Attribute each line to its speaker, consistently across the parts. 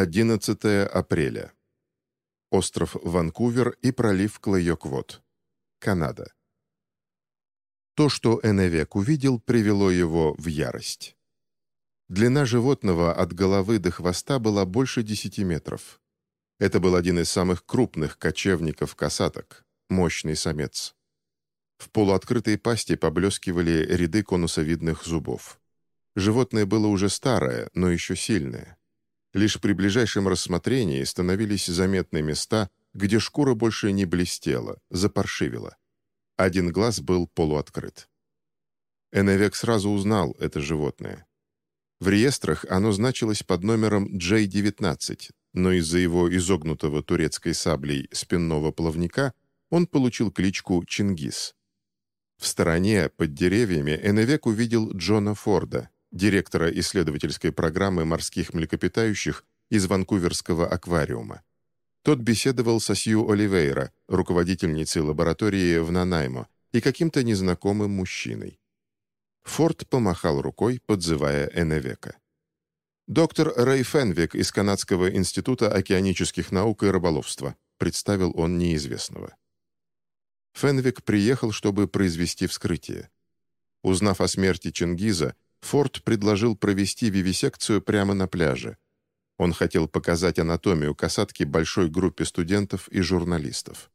Speaker 1: 11 апреля. Остров Ванкувер и пролив Клайоквот. Канада. То, что Эневек увидел, привело его в ярость. Длина животного от головы до хвоста была больше 10 метров. Это был один из самых крупных кочевников-касаток, мощный самец. В полуоткрытой пасти поблескивали ряды конусовидных зубов. Животное было уже старое, но еще сильное. Лишь при ближайшем рассмотрении становились заметны места, где шкура больше не блестела, запаршивила. Один глаз был полуоткрыт. Эневек сразу узнал это животное. В реестрах оно значилось под номером J-19, но из-за его изогнутого турецкой саблей спинного плавника он получил кличку Чингис. В стороне, под деревьями, Эневек увидел Джона Форда, директора исследовательской программы морских млекопитающих из Ванкуверского аквариума. Тот беседовал со Сью Оливейра, руководительницей лаборатории в Нанаймо, и каким-то незнакомым мужчиной. Форд помахал рукой, подзывая Эневека. «Доктор Рэй Фенвик из Канадского института океанических наук и рыболовства», представил он неизвестного. Фенвик приехал, чтобы произвести вскрытие. Узнав о смерти Чингиза, Форд предложил провести вивисекцию прямо на пляже. Он хотел показать анатомию касатки большой группе студентов и журналистов.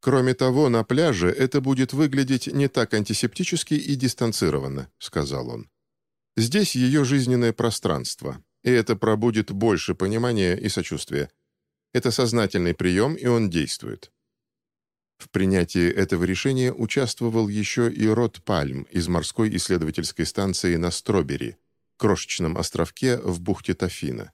Speaker 1: «Кроме того, на пляже это будет выглядеть не так антисептически и дистанцированно», — сказал он. Здесь ее жизненное пространство, и это пробудет больше понимания и сочувствия. Это сознательный прием, и он действует. В принятии этого решения участвовал еще и Рот Пальм из морской исследовательской станции на Стробери, крошечном островке в бухте Тафина.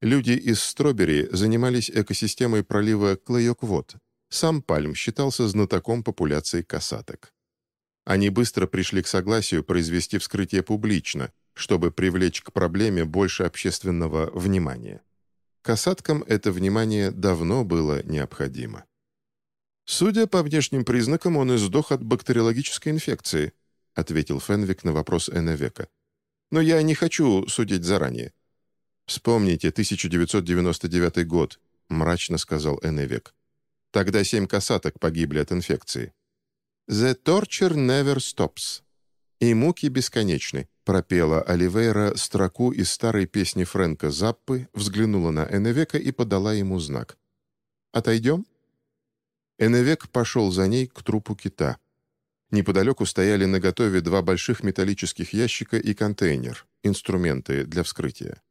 Speaker 1: Люди из Стробери занимались экосистемой пролива Клейоквот. Сам Пальм считался знатоком популяции касаток. Они быстро пришли к согласию произвести вскрытие публично, чтобы привлечь к проблеме больше общественного внимания. Касаткам это внимание давно было необходимо. «Судя по внешним признакам, он издох от бактериологической инфекции», ответил Фенвик на вопрос Эннвека. «Но я не хочу судить заранее». «Вспомните 1999 год», мрачно сказал Эннвек. «Тогда семь касаток погибли от инфекции. «The torture never stops». «И муки бесконечны», — пропела Оливейра строку из старой песни Фрэнка Заппы, взглянула на Эневека и подала ему знак. «Отойдем?» Эневек пошел за ней к трупу кита. Неподалеку стояли наготове два больших металлических ящика и контейнер, инструменты для вскрытия.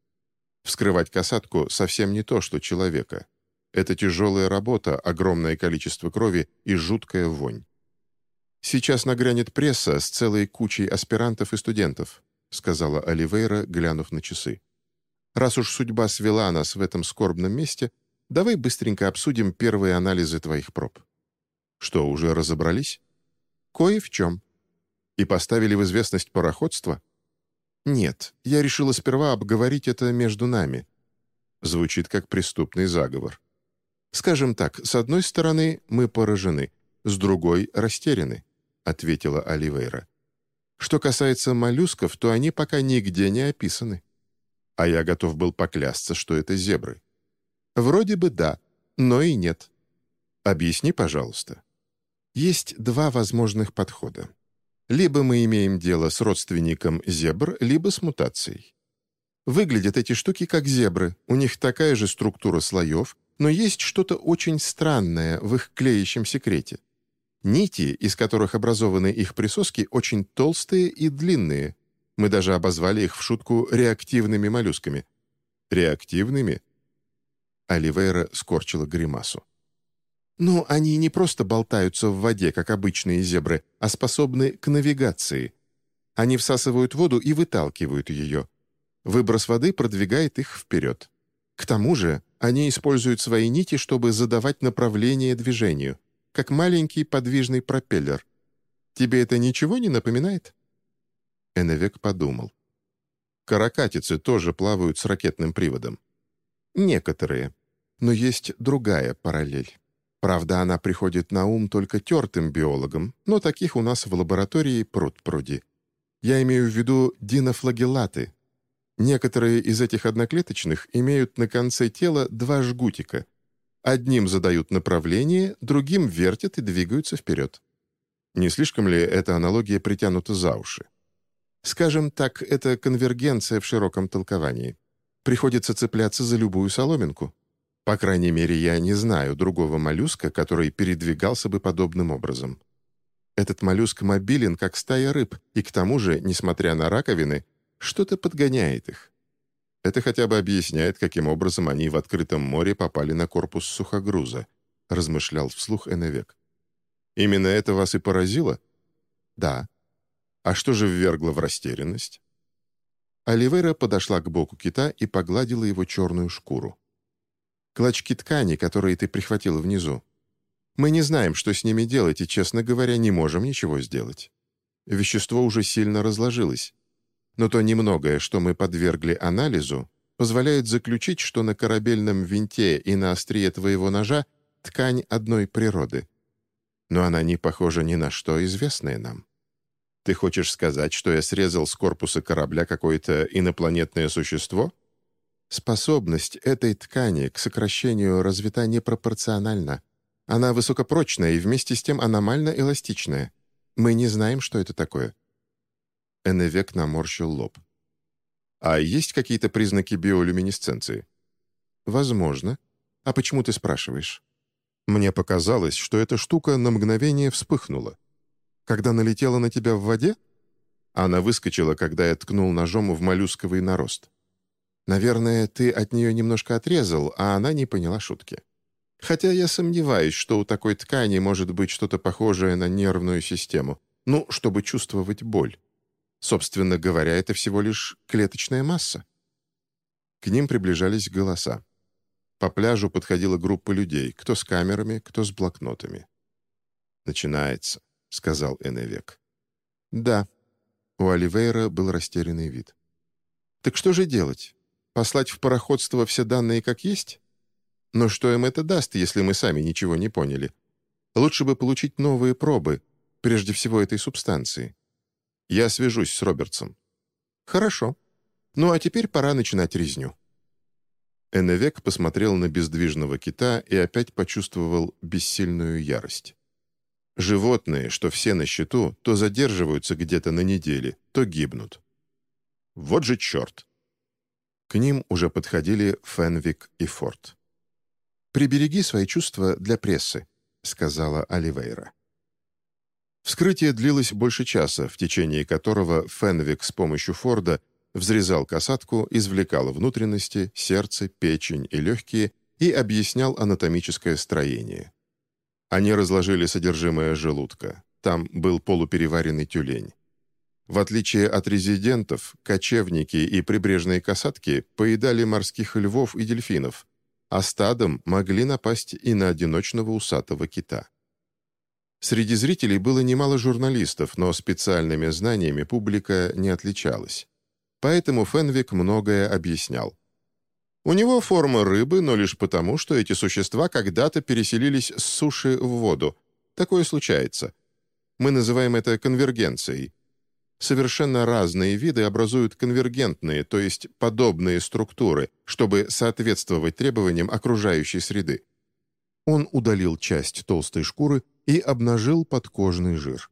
Speaker 1: Вскрывать касатку совсем не то, что человека. Это тяжелая работа, огромное количество крови и жуткая вонь. «Сейчас нагрянет пресса с целой кучей аспирантов и студентов», сказала Оливейра, глянув на часы. «Раз уж судьба свела нас в этом скорбном месте, давай быстренько обсудим первые анализы твоих проб». «Что, уже разобрались?» «Кое в чем». «И поставили в известность пароходство?» «Нет, я решила сперва обговорить это между нами». Звучит как преступный заговор. Скажем так, с одной стороны, мы поражены, с другой — растеряны. — ответила Оливейра. «Что касается моллюсков, то они пока нигде не описаны. А я готов был поклясться, что это зебры. Вроде бы да, но и нет. Объясни, пожалуйста. Есть два возможных подхода. Либо мы имеем дело с родственником зебр, либо с мутацией. Выглядят эти штуки как зебры, у них такая же структура слоев, но есть что-то очень странное в их клеящем секрете. Нити, из которых образованы их присоски, очень толстые и длинные. Мы даже обозвали их в шутку реактивными моллюсками. Реактивными? Оливейра скорчила гримасу. «Ну, они не просто болтаются в воде, как обычные зебры, а способны к навигации. Они всасывают воду и выталкивают ее. Выброс воды продвигает их вперед. К тому же они используют свои нити, чтобы задавать направление движению как маленький подвижный пропеллер. Тебе это ничего не напоминает?» Эневек подумал. «Каракатицы тоже плавают с ракетным приводом». «Некоторые. Но есть другая параллель. Правда, она приходит на ум только тертым биологам, но таких у нас в лаборатории пруд-пруди. Я имею в виду динофлагеллаты. Некоторые из этих одноклеточных имеют на конце тела два жгутика. Одним задают направление, другим вертят и двигаются вперед. Не слишком ли эта аналогия притянута за уши? Скажем так, это конвергенция в широком толковании. Приходится цепляться за любую соломинку. По крайней мере, я не знаю другого моллюска, который передвигался бы подобным образом. Этот моллюск мобилен, как стая рыб, и к тому же, несмотря на раковины, что-то подгоняет их. Это хотя бы объясняет, каким образом они в открытом море попали на корпус сухогруза, размышлял вслух Эневек. Именно это вас и поразило? Да. А что же ввергло в растерянность? Оливера подошла к боку кита и погладила его черную шкуру. «Клочки ткани, которые ты прихватила внизу. Мы не знаем, что с ними делать, и, честно говоря, не можем ничего сделать. Вещество уже сильно разложилось. Но то немногое, что мы подвергли анализу, позволяет заключить, что на корабельном винте и на острие твоего ножа ткань одной природы. Но она не похожа ни на что известное нам. Ты хочешь сказать, что я срезал с корпуса корабля какое-то инопланетное существо? Способность этой ткани к сокращению развита непропорционально. Она высокопрочная и вместе с тем аномально эластичная. Мы не знаем, что это такое». Эннвек наморщил лоб. «А есть какие-то признаки биолюминесценции?» «Возможно. А почему ты спрашиваешь?» «Мне показалось, что эта штука на мгновение вспыхнула когда налетела на тебя в воде?» Она выскочила, когда я ткнул ножом в моллюсковый нарост. «Наверное, ты от нее немножко отрезал, а она не поняла шутки. Хотя я сомневаюсь, что у такой ткани может быть что-то похожее на нервную систему, ну, чтобы чувствовать боль. Собственно говоря, это всего лишь клеточная масса». К ним приближались голоса. По пляжу подходила группа людей, кто с камерами, кто с блокнотами. Начинается. — сказал Эневек. «Да». У Оливейра был растерянный вид. «Так что же делать? Послать в пароходство все данные как есть? Но что им это даст, если мы сами ничего не поняли? Лучше бы получить новые пробы, прежде всего этой субстанции. Я свяжусь с Робертсом». «Хорошо. Ну а теперь пора начинать резню». Эневек посмотрел на бездвижного кита и опять почувствовал бессильную ярость. Животные, что все на счету, то задерживаются где-то на неделе, то гибнут. Вот же черт! К ним уже подходили Фенвик и Форд. «Прибереги свои чувства для прессы», — сказала Оливейра. Вскрытие длилось больше часа, в течение которого Фенвик с помощью Форда взрезал касатку, извлекал внутренности, сердце, печень и легкие и объяснял анатомическое строение. Они разложили содержимое желудка. Там был полупереваренный тюлень. В отличие от резидентов, кочевники и прибрежные касатки поедали морских львов и дельфинов, а стадом могли напасть и на одиночного усатого кита. Среди зрителей было немало журналистов, но специальными знаниями публика не отличалась. Поэтому Фенвик многое объяснял. У него форма рыбы, но лишь потому, что эти существа когда-то переселились с суши в воду. Такое случается. Мы называем это конвергенцией. Совершенно разные виды образуют конвергентные, то есть подобные структуры, чтобы соответствовать требованиям окружающей среды. Он удалил часть толстой шкуры и обнажил подкожный жир.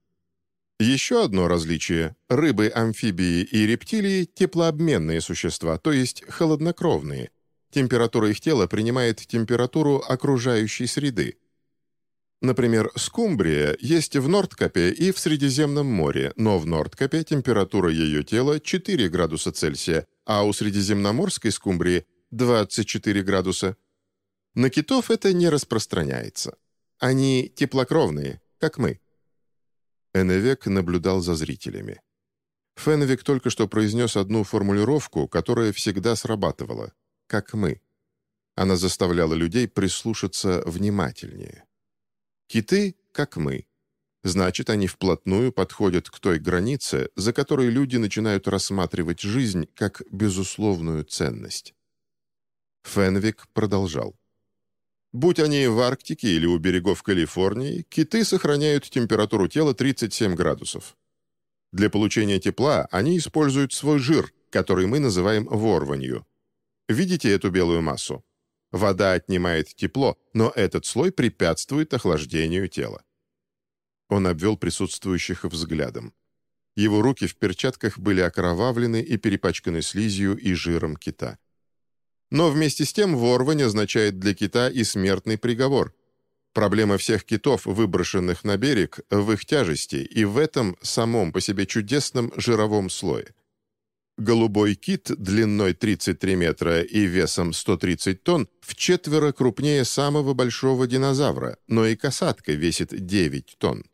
Speaker 1: Еще одно различие – рыбы, амфибии и рептилии – теплообменные существа, то есть холоднокровные – Температура их тела принимает температуру окружающей среды. Например, скумбрия есть в Нордкапе и в Средиземном море, но в Нордкапе температура ее тела 4 градуса Цельсия, а у средиземноморской скумбрии 24 градуса. На китов это не распространяется. Они теплокровные, как мы. Эневек наблюдал за зрителями. Фенвик только что произнес одну формулировку, которая всегда срабатывала — как мы. Она заставляла людей прислушаться внимательнее. Киты, как мы. Значит, они вплотную подходят к той границе, за которой люди начинают рассматривать жизнь как безусловную ценность. Фенвик продолжал. Будь они в Арктике или у берегов Калифорнии, киты сохраняют температуру тела 37 градусов. Для получения тепла они используют свой жир, который мы называем ворванью. Видите эту белую массу? Вода отнимает тепло, но этот слой препятствует охлаждению тела. Он обвел присутствующих взглядом. Его руки в перчатках были окровавлены и перепачканы слизью и жиром кита. Но вместе с тем ворвань означает для кита и смертный приговор. Проблема всех китов, выброшенных на берег, в их тяжести и в этом самом по себе чудесном жировом слое. Голубой кит длиной 33 метра и весом 130 тонн в четверо крупнее самого большого динозавра, но и касатка весит 9 тонн.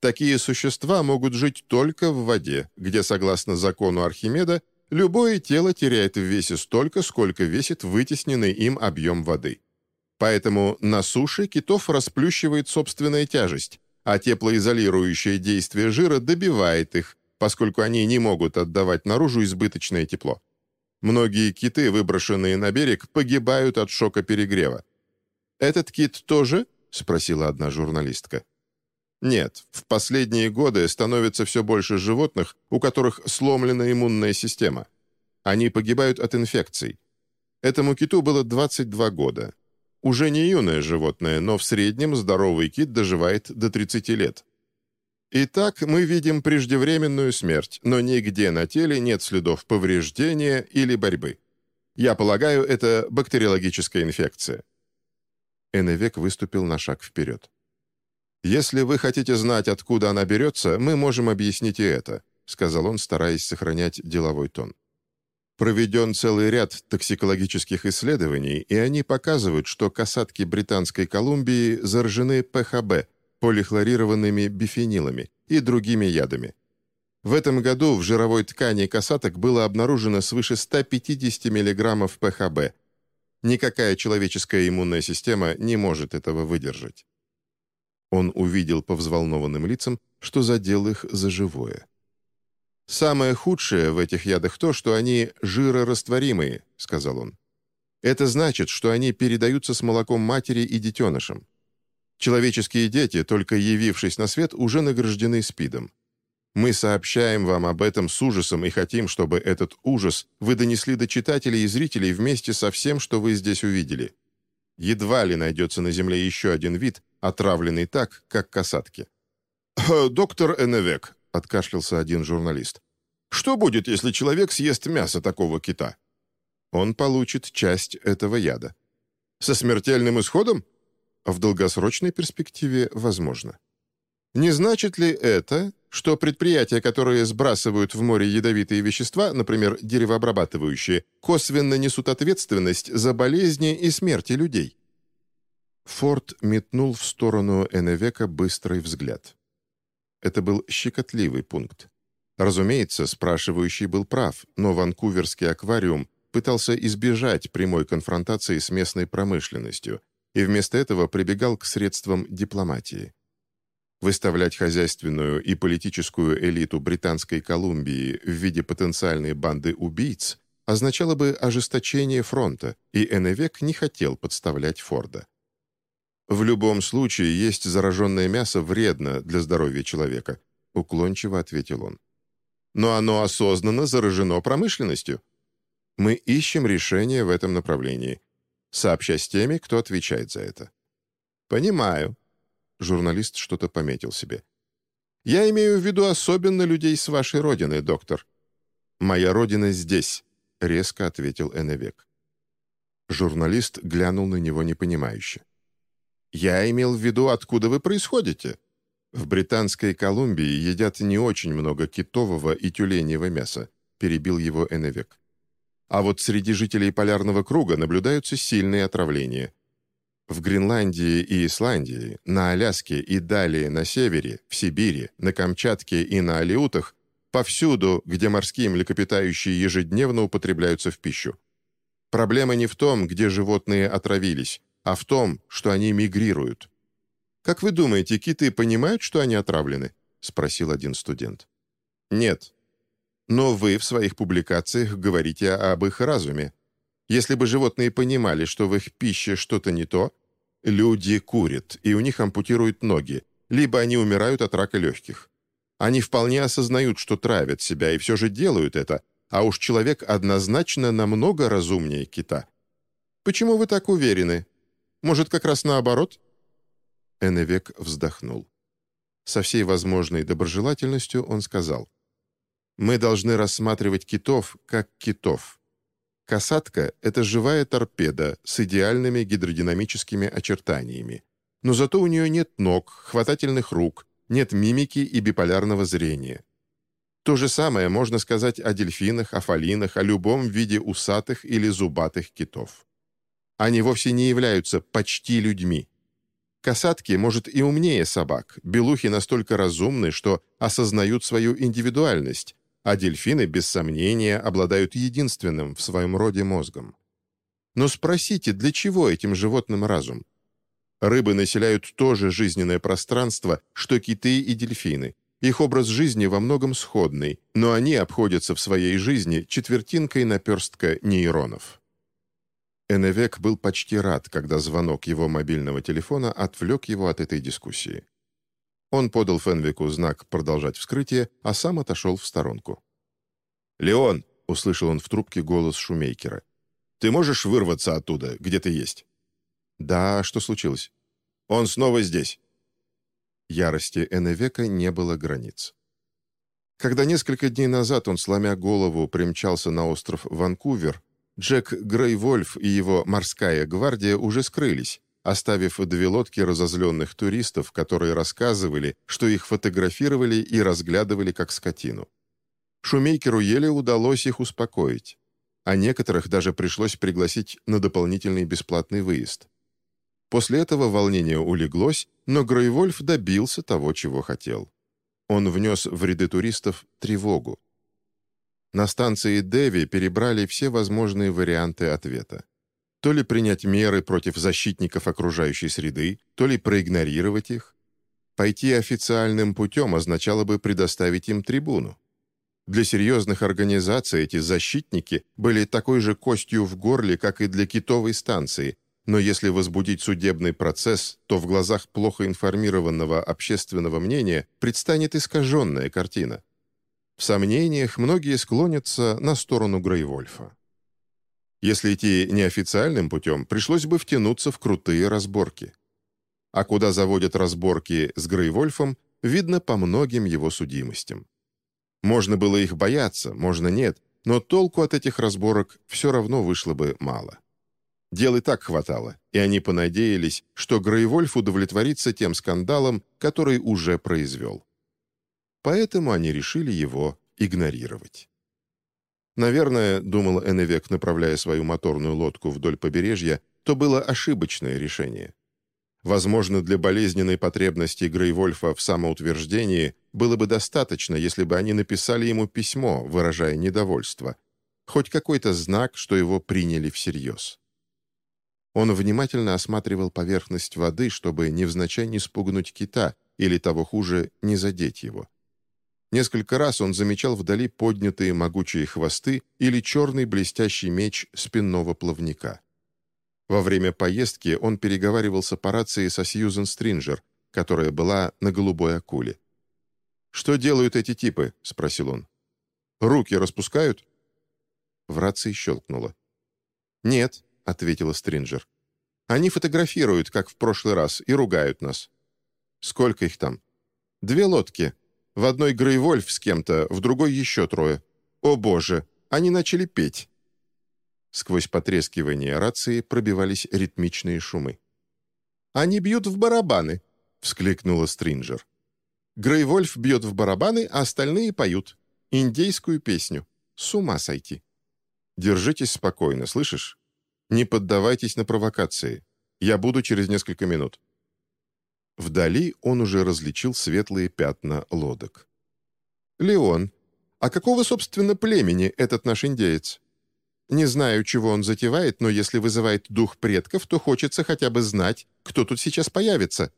Speaker 1: Такие существа могут жить только в воде, где, согласно закону Архимеда, любое тело теряет в весе столько, сколько весит вытесненный им объем воды. Поэтому на суше китов расплющивает собственная тяжесть, а теплоизолирующее действие жира добивает их, поскольку они не могут отдавать наружу избыточное тепло. Многие киты, выброшенные на берег, погибают от шока перегрева. «Этот кит тоже?» — спросила одна журналистка. Нет, в последние годы становится все больше животных, у которых сломлена иммунная система. Они погибают от инфекций. Этому киту было 22 года. Уже не юное животное, но в среднем здоровый кит доживает до 30 лет. Итак, мы видим преждевременную смерть, но нигде на теле нет следов повреждения или борьбы. Я полагаю, это бактериологическая инфекция. Эннвек выступил на шаг вперед. «Если вы хотите знать, откуда она берется, мы можем объяснить и это», сказал он, стараясь сохранять деловой тон. Проведен целый ряд токсикологических исследований, и они показывают, что касатки Британской Колумбии заражены ПХБ, полихлорированными бифенилами и другими ядами. В этом году в жировой ткани касаток было обнаружено свыше 150 мг ПХБ. Никакая человеческая иммунная система не может этого выдержать. Он увидел по взволнованным лицам, что задел их за живое. «Самое худшее в этих ядах то, что они жирорастворимые», — сказал он. «Это значит, что они передаются с молоком матери и детенышам. Человеческие дети, только явившись на свет, уже награждены СПИДом. Мы сообщаем вам об этом с ужасом и хотим, чтобы этот ужас вы донесли до читателей и зрителей вместе со всем, что вы здесь увидели. Едва ли найдется на Земле еще один вид, отравленный так, как касатки. «Э, «Доктор Эневек», — откашлялся один журналист, «что будет, если человек съест мясо такого кита?» Он получит часть этого яда. «Со смертельным исходом?» В долгосрочной перспективе возможно. Не значит ли это, что предприятия, которые сбрасывают в море ядовитые вещества, например, деревообрабатывающие, косвенно несут ответственность за болезни и смерти людей? Форд метнул в сторону Эневека быстрый взгляд. Это был щекотливый пункт. Разумеется, спрашивающий был прав, но Ванкуверский аквариум пытался избежать прямой конфронтации с местной промышленностью – и вместо этого прибегал к средствам дипломатии. Выставлять хозяйственную и политическую элиту Британской Колумбии в виде потенциальной банды убийц означало бы ожесточение фронта, и Эннвек не хотел подставлять Форда. «В любом случае, есть зараженное мясо вредно для здоровья человека», уклончиво ответил он. «Но оно осознанно заражено промышленностью. Мы ищем решение в этом направлении, сообща с теми, кто отвечает за это. «Понимаю». Журналист что-то пометил себе. «Я имею в виду особенно людей с вашей родины, доктор». «Моя родина здесь», — резко ответил Эннвек. Журналист глянул на него непонимающе. «Я имел в виду, откуда вы происходите. В Британской Колумбии едят не очень много китового и тюленевого мяса», — перебил его Эннвек. А вот среди жителей полярного круга наблюдаются сильные отравления. В Гренландии и Исландии, на Аляске и далее на севере, в Сибири, на Камчатке и на Алиутах, повсюду, где морские млекопитающие ежедневно употребляются в пищу. Проблема не в том, где животные отравились, а в том, что они мигрируют. «Как вы думаете, киты понимают, что они отравлены?» — спросил один студент. «Нет», но вы в своих публикациях говорите об их разуме. Если бы животные понимали, что в их пище что-то не то, люди курят, и у них ампутируют ноги, либо они умирают от рака легких. Они вполне осознают, что травят себя, и все же делают это, а уж человек однозначно намного разумнее кита. Почему вы так уверены? Может, как раз наоборот?» Эннвек вздохнул. Со всей возможной доброжелательностью он сказал, «Мы должны рассматривать китов как китов. Касатка — это живая торпеда с идеальными гидродинамическими очертаниями. Но зато у нее нет ног, хватательных рук, нет мимики и биполярного зрения. То же самое можно сказать о дельфинах, о фалинах, о любом виде усатых или зубатых китов. Они вовсе не являются почти людьми. Касатки, может, и умнее собак, белухи настолько разумны, что осознают свою индивидуальность, а дельфины, без сомнения, обладают единственным в своем роде мозгом. Но спросите, для чего этим животным разум? Рыбы населяют то же жизненное пространство, что киты и дельфины. Их образ жизни во многом сходный, но они обходятся в своей жизни четвертинкой наперстка нейронов. Эневек был почти рад, когда звонок его мобильного телефона отвлек его от этой дискуссии. Он подал Фенвику знак продолжать вскрытие, а сам отошел в сторонку. «Леон!» — услышал он в трубке голос Шумейкера. «Ты можешь вырваться оттуда, где ты есть?» «Да, что случилось?» «Он снова здесь». Ярости Эневека не было границ. Когда несколько дней назад он, сломя голову, примчался на остров Ванкувер, Джек Грейвольф и его морская гвардия уже скрылись, оставив две лодки разозленных туристов, которые рассказывали, что их фотографировали и разглядывали как скотину. Шумейкеру еле удалось их успокоить, а некоторых даже пришлось пригласить на дополнительный бесплатный выезд. После этого волнение улеглось, но Грейвольф добился того, чего хотел. Он внес в ряды туристов тревогу. На станции Деви перебрали все возможные варианты ответа. То ли принять меры против защитников окружающей среды, то ли проигнорировать их. Пойти официальным путем означало бы предоставить им трибуну. Для серьезных организаций эти защитники были такой же костью в горле, как и для китовой станции, но если возбудить судебный процесс, то в глазах плохо информированного общественного мнения предстанет искаженная картина. В сомнениях многие склонятся на сторону Грейвольфа. Если идти неофициальным путем, пришлось бы втянуться в крутые разборки. А куда заводят разборки с Грейвольфом, видно по многим его судимостям. Можно было их бояться, можно нет, но толку от этих разборок все равно вышло бы мало. Дел и так хватало, и они понадеялись, что Грейвольф удовлетворится тем скандалом, который уже произвел поэтому они решили его игнорировать. Наверное, думал Эннвек, направляя свою моторную лодку вдоль побережья, то было ошибочное решение. Возможно, для болезненной потребности Грейвольфа в самоутверждении было бы достаточно, если бы они написали ему письмо, выражая недовольство, хоть какой-то знак, что его приняли всерьез. Он внимательно осматривал поверхность воды, чтобы невзначай не спугнуть кита или, того хуже, не задеть его. Несколько раз он замечал вдали поднятые могучие хвосты или черный блестящий меч спинного плавника. Во время поездки он переговаривался по рации со Сьюзен Стринджер, которая была на голубой акуле. «Что делают эти типы?» — спросил он. «Руки распускают?» В рации щелкнуло. «Нет», — ответила Стринджер. «Они фотографируют, как в прошлый раз, и ругают нас». «Сколько их там?» «Две лодки», в одной Грейвольф с кем-то, в другой еще трое. О боже, они начали петь. Сквозь потрескивание рации пробивались ритмичные шумы. «Они бьют в барабаны», — вскликнула Стринджер. Грейвольф бьет в барабаны, а остальные поют. Индейскую песню. С ума сойти. Держитесь спокойно, слышишь? Не поддавайтесь на провокации. Я буду через несколько минут. Вдали он уже различил светлые пятна лодок. «Леон, а какого, собственно, племени этот наш индеец? Не знаю, чего он затевает, но если вызывает дух предков, то хочется хотя бы знать, кто тут сейчас появится».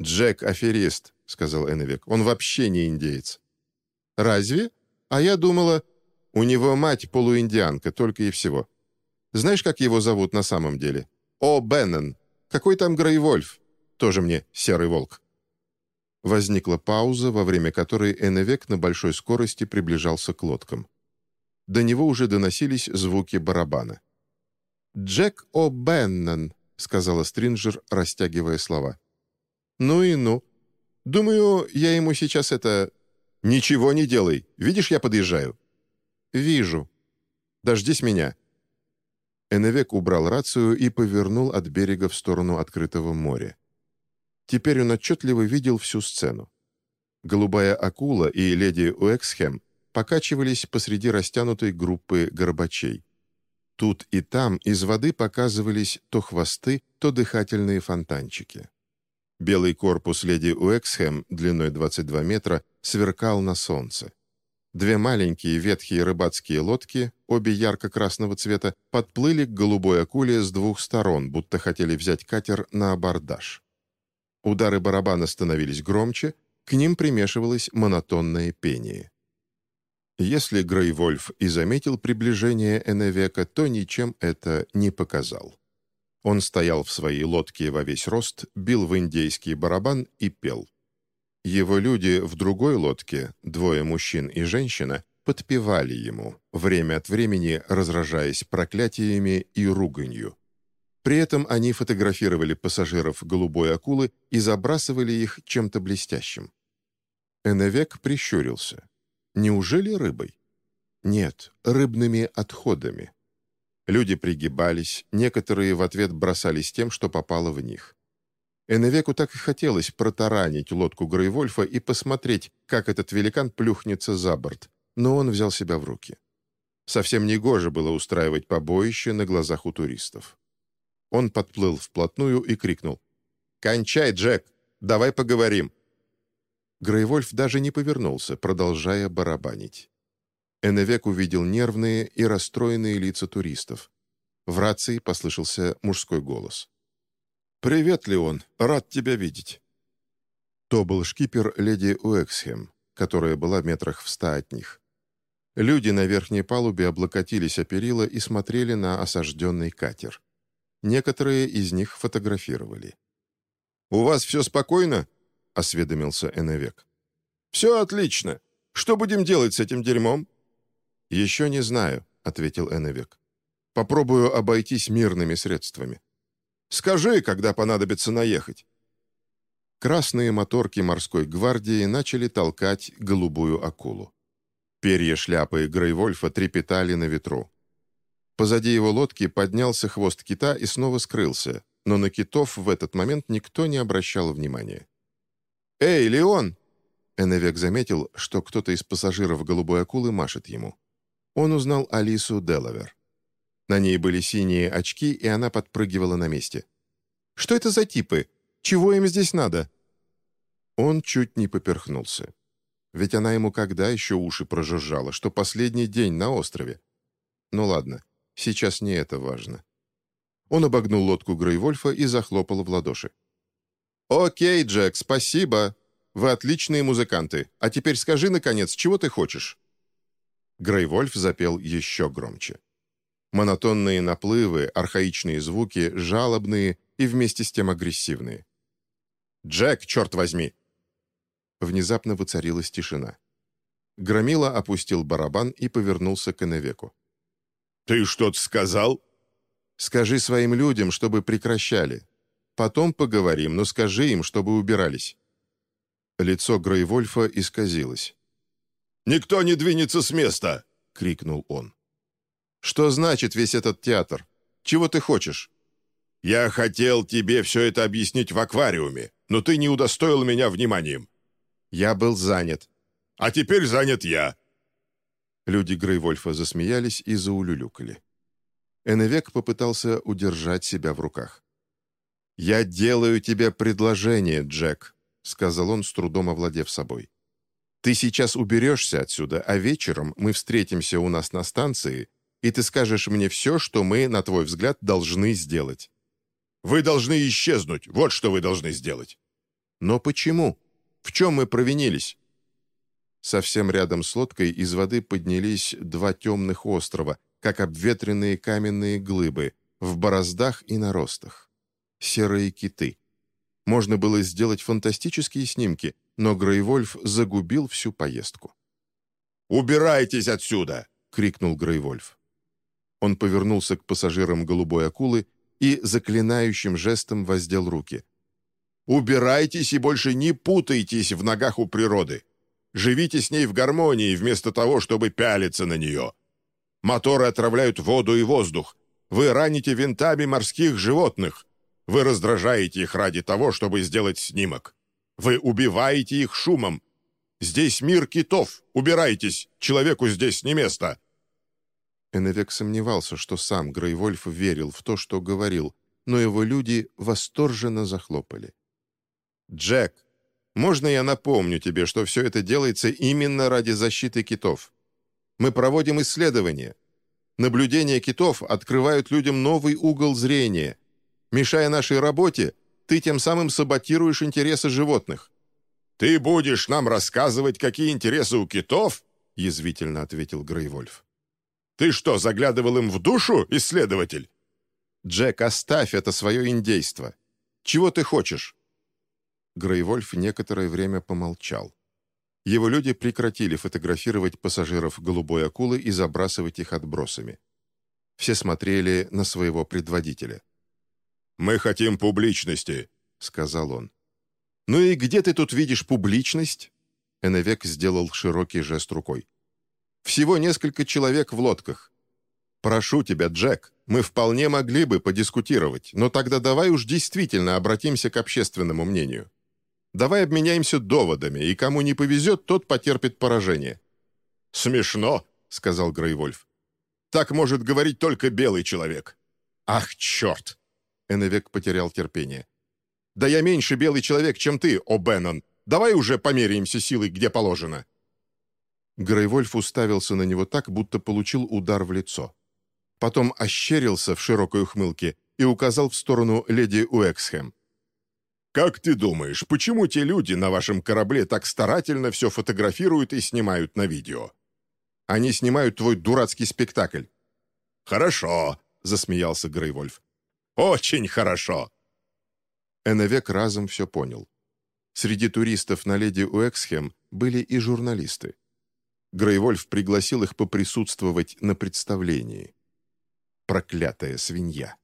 Speaker 1: «Джек — аферист», — сказал Эннвек. «Он вообще не индеец». «Разве? А я думала, у него мать полуиндианка, только и всего. Знаешь, как его зовут на самом деле? О. Беннон. Какой там Грейвольф? Тоже мне серый волк». Возникла пауза, во время которой Эннвек на большой скорости приближался к лодкам. до него уже доносились звуки барабана. «Джек О'Беннон», — сказала Стринджер, растягивая слова. «Ну и ну. Думаю, я ему сейчас это...» «Ничего не делай. Видишь, я подъезжаю». «Вижу. Дождись меня». Эневек убрал рацию и повернул от берега в сторону открытого моря. Теперь он отчетливо видел всю сцену. Голубая акула и леди Уэксхэм покачивались посреди растянутой группы горбачей. Тут и там из воды показывались то хвосты, то дыхательные фонтанчики. Белый корпус леди Уэксхэм длиной 22 метра сверкал на солнце. Две маленькие ветхие рыбацкие лодки, обе ярко-красного цвета, подплыли к голубой акуле с двух сторон, будто хотели взять катер на абордаж. Удары барабана становились громче, к ним примешивалось монотонное пение. Если Грейвольф и заметил приближение Эневека, то ничем это не показал. Он стоял в своей лодке во весь рост, бил в индейский барабан и пел. Его люди в другой лодке, двое мужчин и женщина, подпевали ему, время от времени разражаясь проклятиями и руганью. При этом они фотографировали пассажиров голубой акулы и забрасывали их чем-то блестящим. Эневек прищурился. Неужели рыбой? Нет, рыбными отходами. Люди пригибались, некоторые в ответ бросались тем, что попало в них. Эневеку так и хотелось протаранить лодку Грейвольфа и посмотреть, как этот великан плюхнется за борт, но он взял себя в руки. Совсем негоже было устраивать побоище на глазах у туристов. Он подплыл вплотную и крикнул. «Кончай, Джек! Давай поговорим!» Грейвольф даже не повернулся, продолжая барабанить. Эневек увидел нервные и расстроенные лица туристов. В рации послышался мужской голос. «Привет, Леон, рад тебя видеть». То был шкипер леди Уэксхем, которая была в метрах в ста от них. Люди на верхней палубе облокотились о перила и смотрели на осажденный катер. Некоторые из них фотографировали. «У вас все спокойно?» — осведомился Эневек. «Все отлично. Что будем делать с этим дерьмом?» «Еще не знаю», — ответил Эневек. «Попробую обойтись мирными средствами». «Скажи, когда понадобится наехать». Красные моторки морской гвардии начали толкать голубую акулу. Перья шляпы Грейвольфа трепетали на ветру. Позади его лодки поднялся хвост кита и снова скрылся, но на китов в этот момент никто не обращал внимания. «Эй, Леон!» Эннвек заметил, что кто-то из пассажиров голубой акулы машет ему. Он узнал Алису Делавер. На ней были синие очки, и она подпрыгивала на месте. «Что это за типы? Чего им здесь надо?» Он чуть не поперхнулся. Ведь она ему когда еще уши прожужжала, что последний день на острове. Ну ладно, сейчас не это важно. Он обогнул лодку Грейвольфа и захлопал в ладоши. «Окей, Джек, спасибо. Вы отличные музыканты. А теперь скажи, наконец, чего ты хочешь?» Грейвольф запел еще громче. Монотонные наплывы, архаичные звуки, жалобные и вместе с тем агрессивные. «Джек, черт возьми!» Внезапно воцарилась тишина. Громила опустил барабан и повернулся к Эневеку. «Ты что-то сказал?» «Скажи своим людям, чтобы прекращали. Потом поговорим, но скажи им, чтобы убирались». Лицо Грейвольфа исказилось. «Никто не двинется с места!» — крикнул он. «Что значит весь этот театр? Чего ты хочешь?» «Я хотел тебе все это объяснить в аквариуме, но ты не удостоил меня вниманием». «Я был занят». «А теперь занят я». Люди Грейвольфа засмеялись и заулюлюкали. Эневек попытался удержать себя в руках. «Я делаю тебе предложение, Джек», — сказал он, с трудом овладев собой. «Ты сейчас уберешься отсюда, а вечером мы встретимся у нас на станции, и ты скажешь мне все, что мы, на твой взгляд, должны сделать». «Вы должны исчезнуть, вот что вы должны сделать». «Но почему? В чем мы провинились?» Совсем рядом с лодкой из воды поднялись два темных острова, как обветренные каменные глыбы, в бороздах и наростах серые киты. Можно было сделать фантастические снимки, но Грейвольф загубил всю поездку. «Убирайтесь отсюда! — крикнул Грейвольф. Он повернулся к пассажирам голубой акулы и заклинающим жестом воздел руки. «Убирайтесь и больше не путайтесь в ногах у природы. Живите с ней в гармонии, вместо того, чтобы пялиться на нее. Моторы отравляют воду и воздух. Вы раните винтами морских животных. Вы раздражаете их ради того, чтобы сделать снимок. Вы убиваете их шумом. Здесь мир китов. Убирайтесь. Человеку здесь не место».
Speaker 2: Эннвек сомневался, что сам Грейвольф верил в то, что говорил, но его люди восторженно захлопали.
Speaker 1: «Джек, можно я напомню тебе, что все это делается именно ради защиты китов? Мы проводим исследования. Наблюдения китов открывают людям новый угол зрения. Мешая нашей работе, ты тем самым саботируешь интересы животных». «Ты будешь нам рассказывать, какие интересы у китов?» — язвительно ответил Грейвольф. Ты что, заглядывал им в душу, исследователь?» «Джек, оставь это свое индейство. Чего ты хочешь?»
Speaker 2: Грейвольф некоторое время помолчал. Его люди прекратили фотографировать пассажиров голубой акулы и забрасывать их отбросами. Все смотрели на своего предводителя.
Speaker 1: «Мы хотим публичности», — сказал он.
Speaker 2: «Ну и где ты тут видишь публичность?» Эннвек сделал широкий жест рукой. Всего несколько человек в лодках. Прошу тебя, Джек, мы вполне могли бы подискутировать, но тогда давай уж действительно обратимся к общественному мнению. Давай обменяемся доводами, и кому не повезет, тот потерпит поражение».
Speaker 1: «Смешно», — сказал Грейвольф. «Так может говорить только белый человек». «Ах, черт!» Эннвек потерял терпение. «Да я меньше белый человек, чем ты, О Беннон. Давай уже померяемся силой, где положено».
Speaker 2: Грейвольф уставился на него так, будто получил удар в лицо. Потом ощерился в широкой ухмылке и указал в сторону леди Уэксхэм.
Speaker 1: «Как ты думаешь, почему те люди на вашем корабле так старательно все фотографируют и снимают на видео? Они снимают твой дурацкий спектакль». «Хорошо», — засмеялся Грейвольф. «Очень хорошо».
Speaker 2: Эннвек разом все понял. Среди туристов на леди Уэксхэм были и журналисты. Грейвольф пригласил их поприсутствовать на представлении. Проклятая свинья.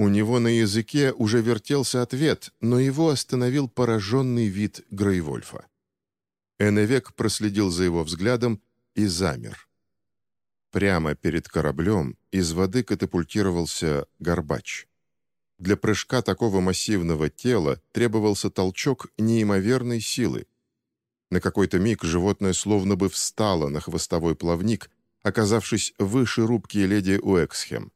Speaker 2: У него на языке уже вертелся ответ, но его остановил пораженный вид Грейвольфа. Эннвек проследил за его взглядом и замер. Прямо перед кораблем из воды катапультировался горбач. Для прыжка такого массивного тела требовался толчок неимоверной силы, на какой-то миг животное словно бы встало на хвостовой плавник, оказавшись выше рубки леди Уэксхем.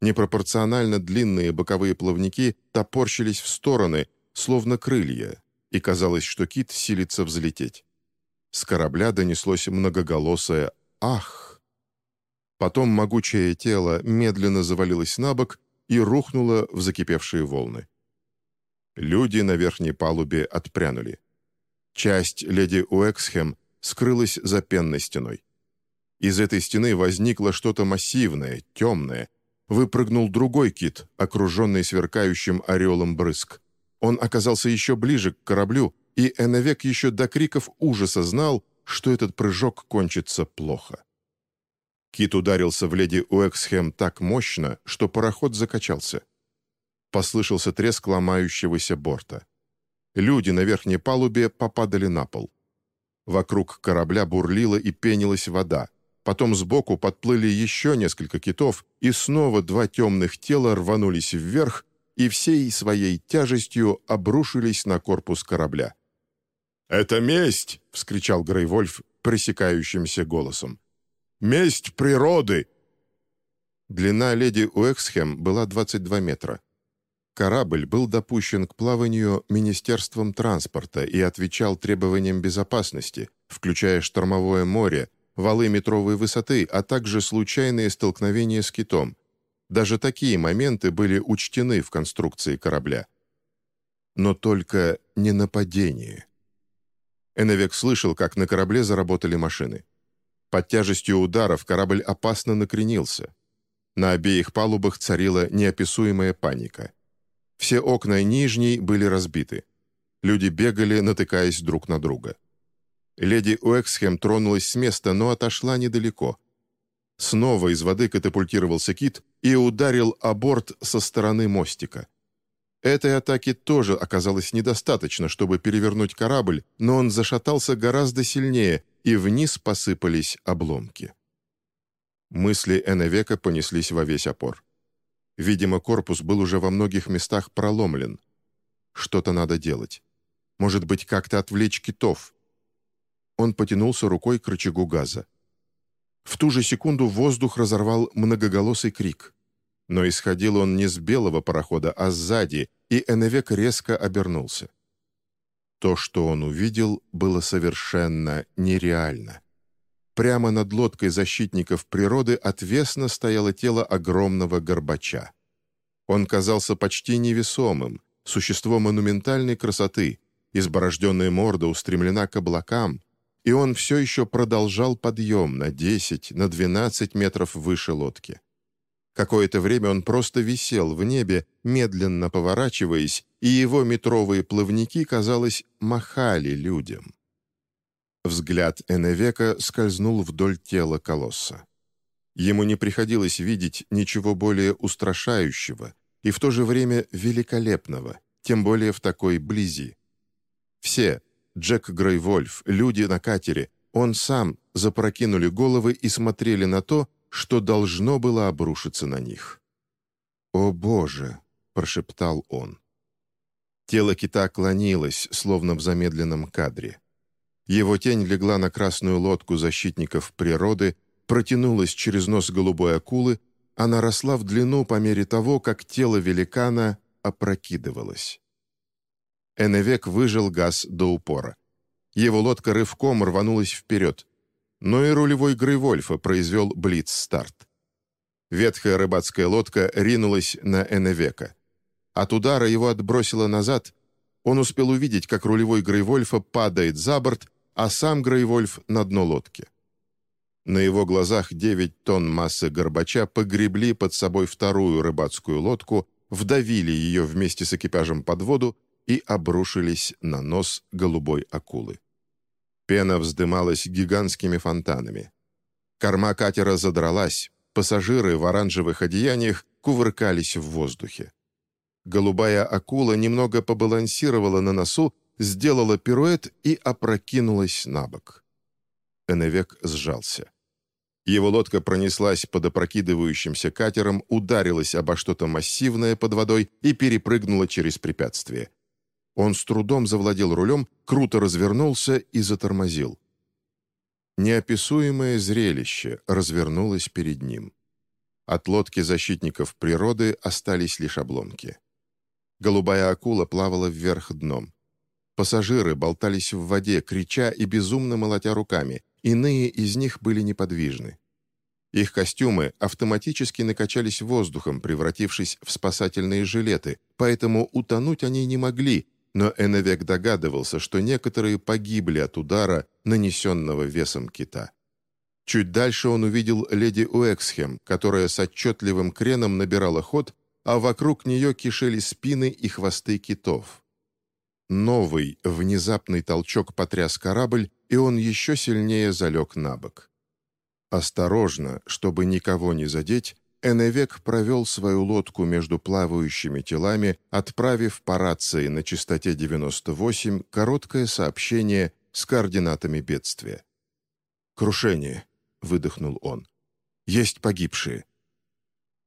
Speaker 2: Непропорционально длинные боковые плавники топорщились в стороны, словно крылья, и казалось, что кит силится взлететь. С корабля донеслось многоголосое «Ах!». Потом могучее тело медленно завалилось на бок и рухнуло в закипевшие волны. Люди на верхней палубе отпрянули. Часть леди Уэксхэм скрылась за пенной стеной. Из этой стены возникло что-то массивное, темное. Выпрыгнул другой кит, окруженный сверкающим ореолом брызг. Он оказался еще ближе к кораблю, и Эннвек еще до криков ужаса знал, что этот прыжок кончится плохо. Кит ударился в леди Уэксхэм так мощно, что пароход закачался. Послышался треск ломающегося борта. Люди на верхней палубе попадали на пол. Вокруг корабля бурлила и пенилась вода. Потом сбоку подплыли еще несколько китов, и снова два темных тела рванулись вверх и всей своей тяжестью обрушились на корпус корабля.
Speaker 1: «Это месть!» — вскричал Грейвольф пресекающимся голосом. «Месть природы!»
Speaker 2: Длина леди Уэксхэм была 22 метра. Корабль был допущен к плаванию Министерством транспорта и отвечал требованиям безопасности, включая штормовое море, валы метровой высоты, а также случайные столкновения с китом. Даже такие моменты были учтены в конструкции корабля. Но только не нападение. Эннвек слышал, как на корабле заработали машины. Под тяжестью ударов корабль опасно накренился. На обеих палубах царила неописуемая паника – все окна нижней были разбиты. Люди бегали, натыкаясь друг на друга. Леди Уэксхэм тронулась с места, но отошла недалеко, Снова из воды катапультировался кит и ударил о борт со стороны мостика. Этой атаки тоже оказалось недостаточно, чтобы перевернуть корабль, но он зашатался гораздо сильнее, и вниз посыпались обломки. Мысли Эннвека понеслись во весь опор. Видимо, корпус был уже во многих местах проломлен. Что-то надо делать. Может быть, как-то отвлечь китов. Он потянулся рукой к рычагу газа. В ту же секунду воздух разорвал многоголосый крик. Но исходил он не с белого парохода, а сзади, и Эннвек резко обернулся. То, что он увидел, было совершенно нереально. Прямо над лодкой защитников природы отвесно стояло тело огромного горбача. Он казался почти невесомым, существо монументальной красоты, изборожденная морда устремлена к облакам, и он все еще продолжал подъем на 10, на 12 метров выше лодки. Какое-то время он просто висел в небе, медленно поворачиваясь, и его метровые плавники, казалось, махали людям. Взгляд Эневека скользнул вдоль тела колосса. Ему не приходилось видеть ничего более устрашающего и в то же время великолепного, тем более в такой близи. Все, Джек Грейвольф, люди на катере, он сам, запрокинули головы и смотрели на то, что должно было обрушиться на них. «О, Боже!» — прошептал он. Тело кита клонилось, словно в замедленном кадре. Его тень легла на красную лодку защитников природы, протянулась через нос голубой акулы, она росла в длину по мере того, как тело великана опрокидывалось. Эневек выжил газ до упора. Его лодка рывком рванулась вперед но и рулевой Грейвольфа произвел блиц-старт. Ветхая рыбацкая лодка ринулась на Эневека. От удара его отбросило назад. Он успел увидеть, как рулевой Грейвольфа падает за борт, а сам Грейвольф на дно лодки. На его глазах 9 тонн массы горбача погребли под собой вторую рыбацкую лодку, вдавили ее вместе с экипажем под воду и обрушились на нос голубой акулы. Пена вздымалась гигантскими фонтанами. Корма катера задралась, пассажиры в оранжевых одеяниях кувыркались в воздухе. Голубая акула немного побалансировала на носу, сделала пируэт и опрокинулась на бок. Эневек сжался. Его лодка пронеслась под опрокидывающимся катером, ударилась обо что-то массивное под водой и перепрыгнула через препятствие. Он с трудом завладел рулем, круто развернулся и затормозил. Неописуемое зрелище развернулось перед ним. От лодки защитников природы остались лишь обломки. Голубая акула плавала вверх дном. Пассажиры болтались в воде, крича и безумно молотя руками, иные из них были неподвижны. Их костюмы автоматически накачались воздухом, превратившись в спасательные жилеты, поэтому утонуть они не могли, но Эннвек догадывался, что некоторые погибли от удара, нанесенного весом кита. Чуть дальше он увидел леди Уэксхем, которая с отчетливым креном набирала ход, а вокруг нее кишели спины и хвосты китов. Новый, внезапный толчок потряс корабль, и он еще сильнее залег на бок. Осторожно, чтобы никого не задеть, Эневек провел свою лодку между плавающими телами, отправив по рации на частоте 98 короткое сообщение с координатами бедствия. «Крушение», — выдохнул он. «Есть погибшие».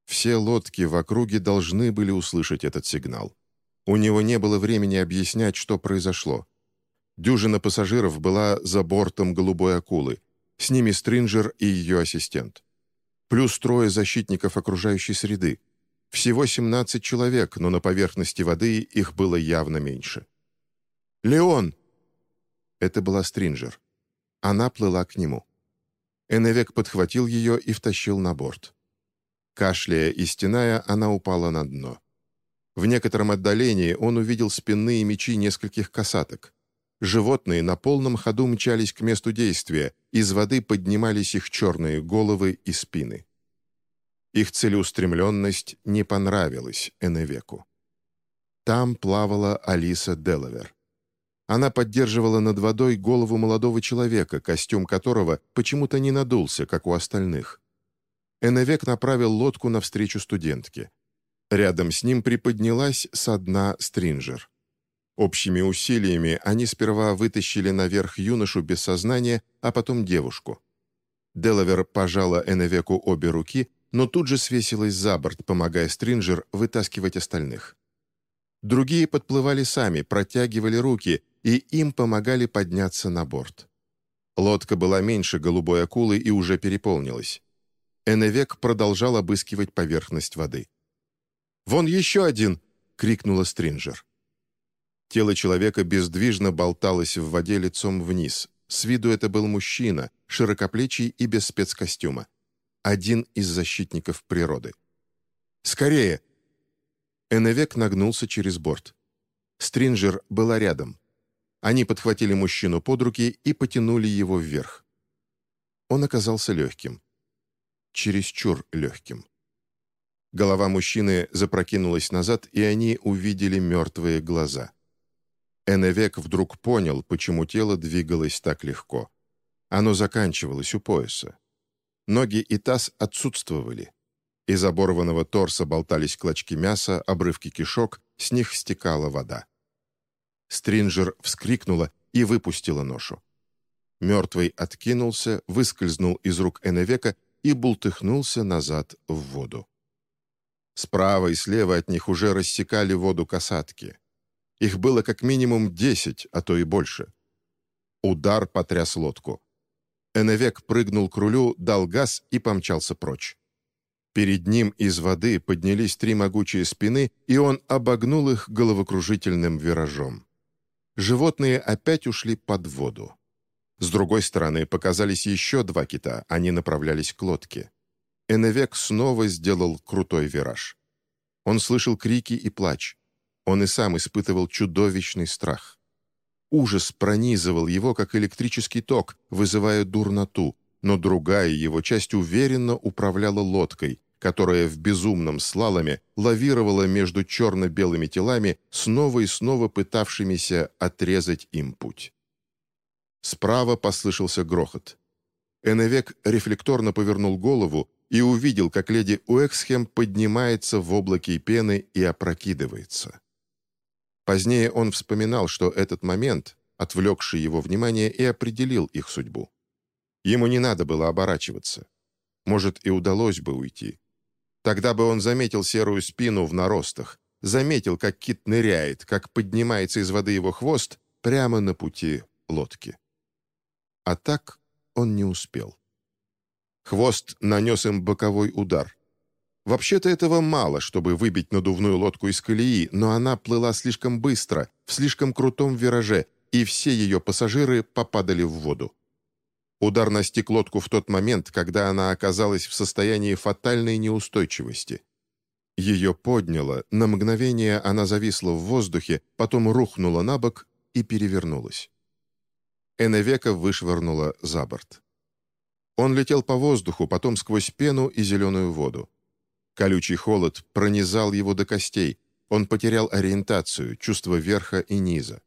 Speaker 2: Все лодки в округе должны были услышать этот сигнал. У него не было времени объяснять, что произошло. Дюжина пассажиров была за бортом голубой акулы, с ними Стринджер и ее ассистент плюс трое защитников окружающей среды. Всего 17 человек, но на поверхности воды их было явно меньше. «Леон!» Это была Стринджер. Она плыла к нему. Эневек подхватил ее и втащил на борт. Кашляя и стеная, она упала на дно. В некотором отдалении он увидел спинные мечи нескольких касаток. Животные на полном ходу мчались к месту действия, из воды поднимались их черные головы и спины. Их целеустремленность не понравилась Эневеку. Там плавала Алиса Делавер. Она поддерживала над водой голову молодого человека, костюм которого почему-то не надулся, как у остальных.
Speaker 1: Эннвек направил лодку навстречу студентке. Рядом с ним приподнялась со дна Стринджер. Общими усилиями они сперва вытащили наверх юношу без сознания, а потом девушку. Делавер пожала Эннвеку обе руки, но тут же свесилась за борт, помогая Стринджер вытаскивать остальных. Другие подплывали сами, протягивали руки, и им помогали подняться на борт. Лодка была меньше голубой акулы и уже переполнилась. Эннвек продолжал обыскивать поверхность воды. «Вон еще один!» — крикнула Стринджер. Тело человека бездвижно болталось в воде лицом вниз. С виду это был мужчина, широкоплечий и без спецкостюма. Один из защитников природы. «Скорее!» Эннвек нагнулся через борт. Стринджер была рядом. Они подхватили мужчину под руки и потянули его вверх. Он оказался легким. Чересчур легким. Голова мужчины запрокинулась назад, и они увидели мертвые глаза. Эннвек вдруг понял, почему тело двигалось так легко. Оно заканчивалось у пояса. Ноги и таз отсутствовали. Из оборванного торса болтались клочки мяса, обрывки кишок, с них стекала вода. Стринджер вскрикнула и выпустила ношу. Мертвый откинулся, выскользнул из рук Эннвека и бултыхнулся назад в воду. Справа и слева от них уже рассекали воду касатки. Их было как минимум десять, а то и больше. Удар потряс лодку. Эннвек прыгнул к рулю, дал газ и помчался прочь. Перед ним из воды поднялись три могучие спины, и он обогнул их головокружительным виражом. Животные опять ушли под воду. С другой стороны показались еще два кита, они направлялись к лодке. Эннвек снова сделал крутой вираж. Он слышал крики и плач. Он и сам испытывал чудовищный страх. Ужас пронизывал его, как электрический ток, вызывая дурноту, но другая его часть уверенно управляла лодкой, которая в безумном слаломе лавировала между черно-белыми телами, снова и снова пытавшимися отрезать им путь. Справа послышался грохот. Эннвек рефлекторно повернул голову и увидел, как леди Уэксхем поднимается в облаке пены и опрокидывается. Позднее он вспоминал, что этот момент, отвлекший его внимание, и определил их судьбу. Ему не надо было оборачиваться. Может, и удалось бы уйти. Тогда бы он заметил серую спину в наростах, заметил, как кит ныряет, как поднимается из воды его хвост прямо на пути лодки. А так он не успел. Хвост нанес им боковой удар. Вообще-то этого мало, чтобы выбить надувную лодку из колеи, но она плыла слишком быстро, в слишком крутом вираже, и все ее пассажиры попадали в воду. Удар настиг лодку в тот момент, когда она оказалась в состоянии фатальной неустойчивости. Ее подняло, на мгновение она зависла в воздухе, потом рухнула на бок и перевернулась. Эннвека вышвырнула за борт. Он летел по воздуху, потом сквозь пену и зеленую воду. Колючий холод пронизал его до костей. Он потерял ориентацию, чувство верха и низа.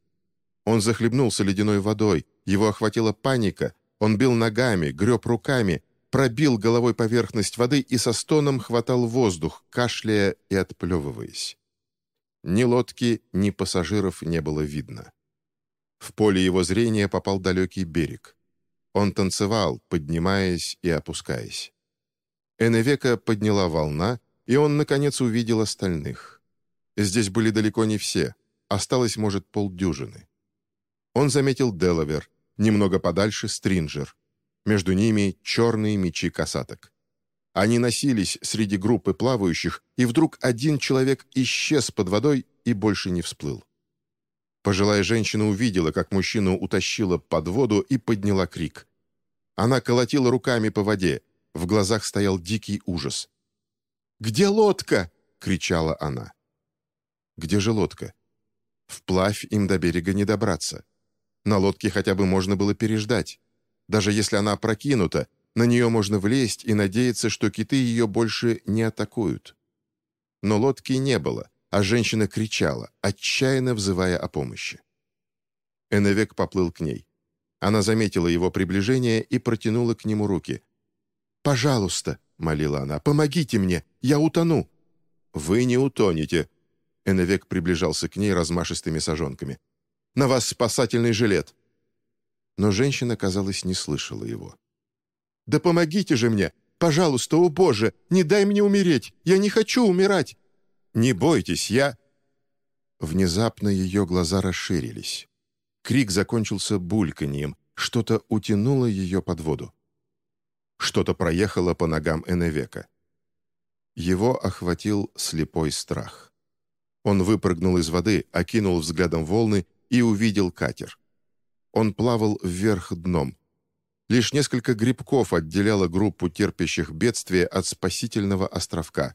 Speaker 1: Он захлебнулся ледяной водой, его охватила паника, он бил ногами, греб руками, пробил головой поверхность воды и со стоном хватал воздух, кашляя и отплевываясь. Ни лодки, ни пассажиров не было видно. В поле его зрения попал далекий берег. Он танцевал, поднимаясь и опускаясь. Эннвека подняла волна, и он, наконец, увидел остальных. Здесь были далеко не все, осталось, может, полдюжины. Он заметил Делавер, немного подальше Стринджер. Между ними черные мечи касаток. Они носились среди группы плавающих, и вдруг один человек исчез под водой и больше не всплыл. Пожилая женщина увидела, как мужчину утащила под воду и подняла крик. Она колотила руками по воде. В глазах стоял дикий ужас. «Где лодка?» — кричала она. «Где же лодка?» Вплавь им до берега не добраться. На лодке хотя бы можно было переждать. Даже если она опрокинута, на нее можно влезть и надеяться, что киты ее больше не атакуют. Но лодки не было, а женщина кричала, отчаянно взывая о помощи. Эннвек поплыл к ней. Она заметила его приближение и протянула к нему руки. «Пожалуйста», —
Speaker 2: молила она. «Помогите мне! Я утону!» «Вы не утонете!» Эннвек приближался к ней размашистыми сажонками. «На вас спасательный жилет!» Но женщина, казалось, не слышала его. «Да помогите же мне! Пожалуйста, о Боже! Не дай мне умереть! Я не хочу умирать! Не бойтесь, я...» Внезапно ее глаза расширились. Крик закончился бульканьем, что-то утянуло ее под воду. Что-то проехало по ногам Эневека. Его охватил слепой страх. Он выпрыгнул из воды, окинул взглядом волны и увидел катер. Он плавал вверх дном. Лишь несколько грибков отделяло группу терпящих бедствия от спасительного островка.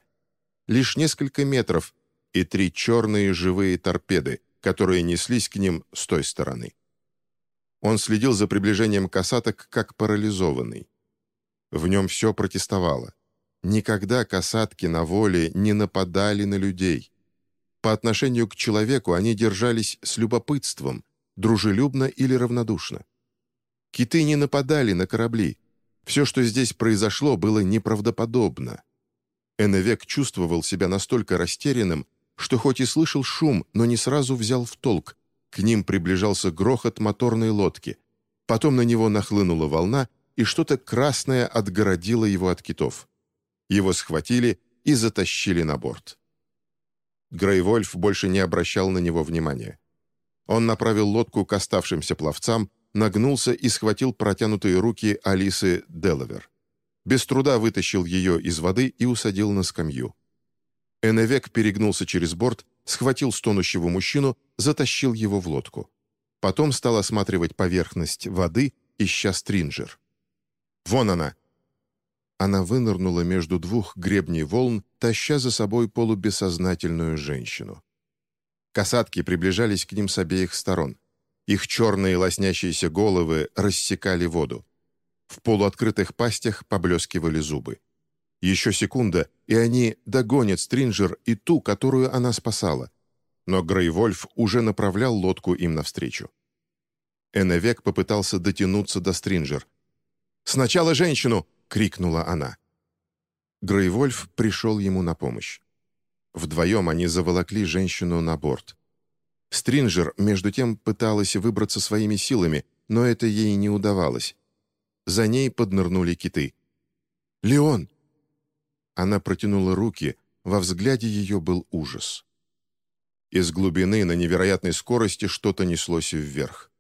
Speaker 2: Лишь несколько метров и три черные живые торпеды, которые неслись к ним с той стороны. Он следил за приближением касаток, как парализованный. В нем все протестовало. Никогда касатки на воле не нападали на людей. По отношению к человеку они держались с любопытством, дружелюбно или равнодушно. Киты не нападали на корабли. Все, что здесь произошло, было неправдоподобно. Эннвек чувствовал себя настолько растерянным, что хоть и слышал шум, но не сразу взял в толк. К ним приближался грохот моторной лодки. Потом на него нахлынула волна, и что-то красное отгородило его от китов. Его схватили и затащили на борт. Грейвольф больше не обращал на него внимания. Он направил лодку к оставшимся пловцам, нагнулся и схватил протянутые руки Алисы Делавер. Без труда вытащил ее из воды и усадил на скамью. Эневек перегнулся через борт, схватил стонущего мужчину, затащил его в лодку. Потом стал осматривать поверхность воды, ища стринджер. «Вон она!» Она вынырнула между двух гребней волн, таща за собой полубессознательную женщину. Касатки приближались к ним с обеих сторон. Их черные лоснящиеся головы рассекали воду. В полуоткрытых пастях поблескивали зубы. Еще секунда, и они догонят Стринджер и ту, которую она спасала. Но Грейвольф уже направлял лодку им навстречу. Эннвек попытался дотянуться до Стринджер. «Сначала женщину!» — крикнула она. Грейвольф пришел ему на помощь. Вдвоем они заволокли женщину на борт. Стринджер, между тем, пыталась выбраться своими силами, но это ей не удавалось. За ней поднырнули киты. «Леон!» Она протянула руки, во взгляде ее был ужас. Из глубины на невероятной скорости что-то неслось вверх.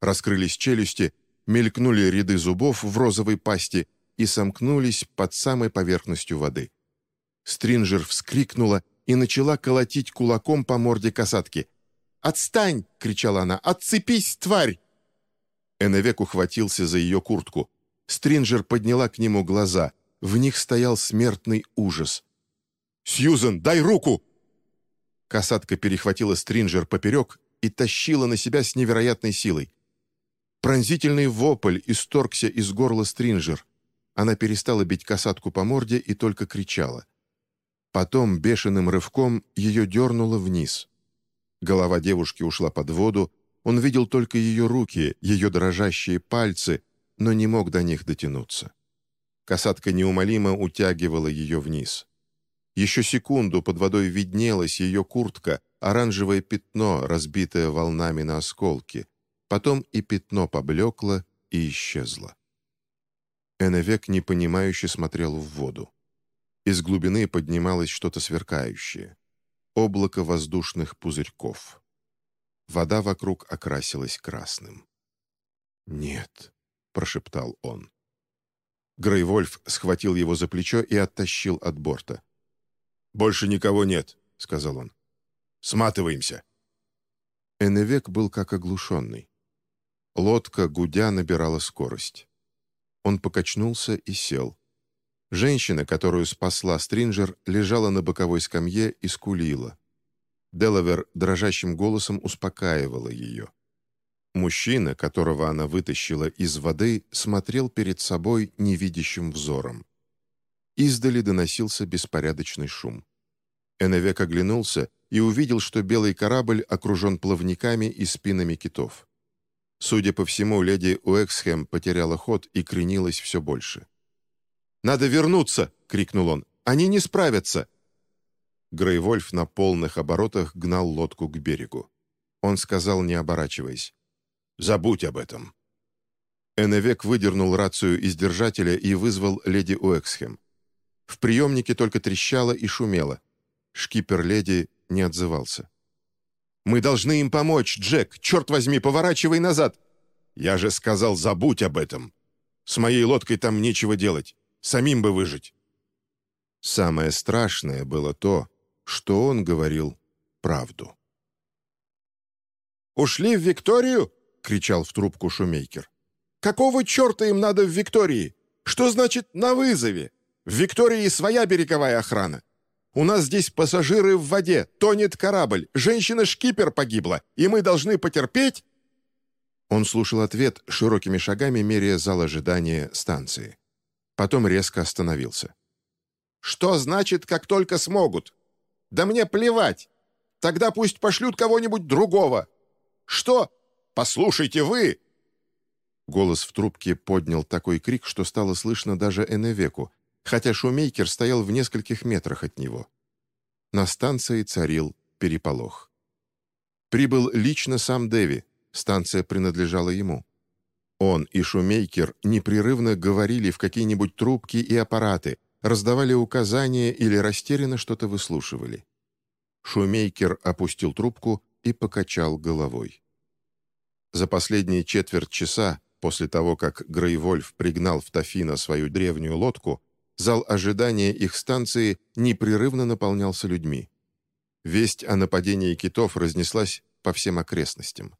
Speaker 2: Раскрылись челюсти, мелькнули ряды зубов в розовой пасти и сомкнулись под самой поверхностью воды. Стринджер вскрикнула и начала колотить кулаком по морде касатки. «Отстань!» — кричала она. «Отцепись, тварь!» Эннвек ухватился за ее куртку. Стринджер подняла к нему глаза. В них стоял смертный ужас. «Сьюзен, дай руку!» Касатка перехватила Стринджер поперек и тащила на себя с невероятной силой. Пронзительный вопль исторгся из горла Стринджер. Она перестала бить касатку по морде и только кричала. Потом бешеным рывком ее дернуло вниз. Голова девушки ушла под воду, он видел только ее руки, ее дрожащие пальцы, но не мог до них дотянуться. Касатка неумолимо утягивала ее вниз. Еще секунду под водой виднелась ее куртка, оранжевое пятно, разбитое волнами на осколки. Потом и пятно поблекло и исчезло. Эннвек непонимающе смотрел в воду. Из глубины поднималось что-то сверкающее. Облако воздушных пузырьков. Вода вокруг окрасилась красным. «Нет», — прошептал он. Грейвольф схватил его за плечо и оттащил от борта. «Больше никого нет», — сказал он. «Сматываемся». Эннвек был как оглушенный. Лодка, гудя, набирала скорость. Он покачнулся и сел. Женщина, которую спасла Стринджер, лежала на боковой скамье и скулила. Делавер дрожащим голосом успокаивала ее. Мужчина, которого она вытащила из воды, смотрел перед собой невидящим взором. Издали доносился беспорядочный шум. Эннвек оглянулся и увидел, что белый корабль окружен плавниками и спинами китов. Судя по всему, леди Уэксхэм потеряла ход и кренилась все больше. «Надо вернуться!» — крикнул он. «Они не справятся!» Грейвольф на полных оборотах гнал лодку к берегу. Он сказал, не оборачиваясь. «Забудь об этом». Эннвек выдернул рацию из держателя и вызвал леди Уэксхем. В приемнике только трещало и шумело. Шкипер леди не отзывался. «Мы должны им помочь, Джек! Черт возьми, поворачивай назад!» «Я же сказал, забудь об этом! С моей лодкой там нечего делать. Самим бы выжить!» Самое страшное было то, что он говорил правду.
Speaker 3: «Ушли в Викторию?» — кричал в трубку Шумейкер. «Какого черта им надо в Виктории? Что значит «на вызове»? В Виктории своя береговая охрана. У нас здесь пассажиры в воде, тонет корабль, женщина-шкипер погибла, и мы должны потерпеть?»
Speaker 2: Он слушал ответ, широкими шагами меряя зал ожидания станции. Потом резко остановился.
Speaker 3: «Что значит, как только смогут? Да мне плевать! Тогда пусть пошлют кого-нибудь другого! Что? Послушайте вы!»
Speaker 2: Голос в трубке поднял такой крик, что стало слышно даже Эневеку, хотя шумейкер стоял в нескольких метрах от него. На станции царил переполох. Прибыл лично сам Дэви, станция принадлежала ему. Он и шумейкер непрерывно говорили в какие-нибудь трубки и аппараты, раздавали указания или растерянно что-то выслушивали. Шумейкер опустил трубку и покачал головой. За последние четверть часа, после того, как Грейвольф пригнал в Тафина свою древнюю лодку, Зал ожидания их станции непрерывно наполнялся людьми. Весть о нападении китов разнеслась по всем окрестностям.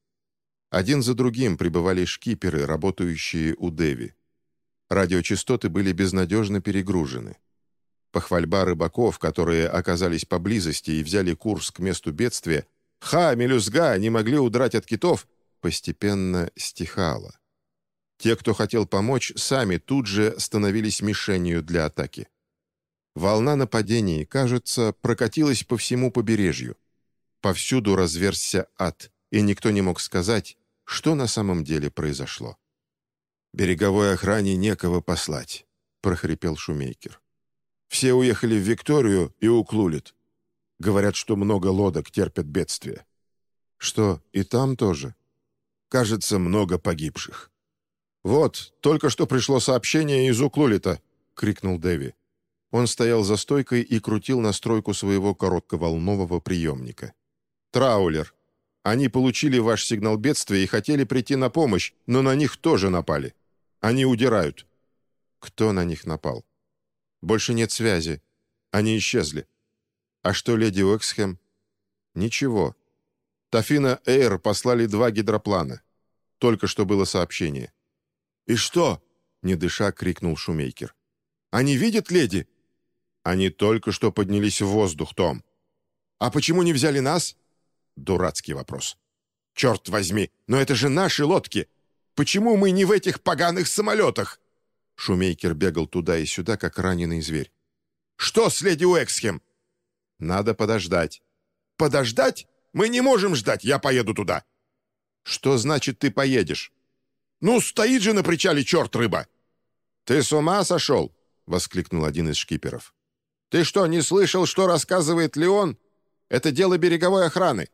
Speaker 2: Один за другим прибывали шкиперы, работающие у Деви. Радиочастоты были безнадежно перегружены. Похвальба рыбаков, которые оказались поблизости и взяли курс к месту бедствия, «Ха, мелюзга, не могли удрать от китов!» постепенно стихала. Те, кто хотел помочь, сами тут же становились мишенью для атаки. Волна нападений, кажется, прокатилась по всему побережью. Повсюду разверзся ад, и никто не мог сказать, что на самом деле произошло. «Береговой охране некого послать», — прохрипел Шумейкер. «Все уехали в Викторию и уклулит. Говорят, что много лодок терпят бедствие». «Что, и там тоже?» «Кажется, много погибших». «Вот, только что пришло сообщение из Уклулита!» — крикнул Дэви. Он стоял за стойкой и крутил настройку своего коротковолнового приемника. «Траулер! Они получили ваш сигнал бедствия и хотели прийти на помощь, но на них тоже напали. Они удирают». «Кто на них напал?» «Больше нет связи. Они исчезли». «А что, леди Уэксхэм?» «Ничего. Тафина Эйр послали два гидроплана. Только что было сообщение. «И что?» — не дыша крикнул Шумейкер. «Они видят леди?» «Они только что поднялись в воздух, Том». «А почему не взяли нас?» Дурацкий вопрос. «Черт возьми, но это же наши лодки! Почему мы не в этих поганых самолетах?» Шумейкер бегал туда и сюда, как раненый зверь. «Что с леди Уэксхем?» «Надо подождать». «Подождать? Мы не можем ждать, я поеду туда». «Что значит, ты поедешь?» Ну, стоит же на причале черт рыба!» «Ты с ума сошел?» — воскликнул один из шкиперов. «Ты что, не слышал, что рассказывает Леон? Это дело береговой охраны».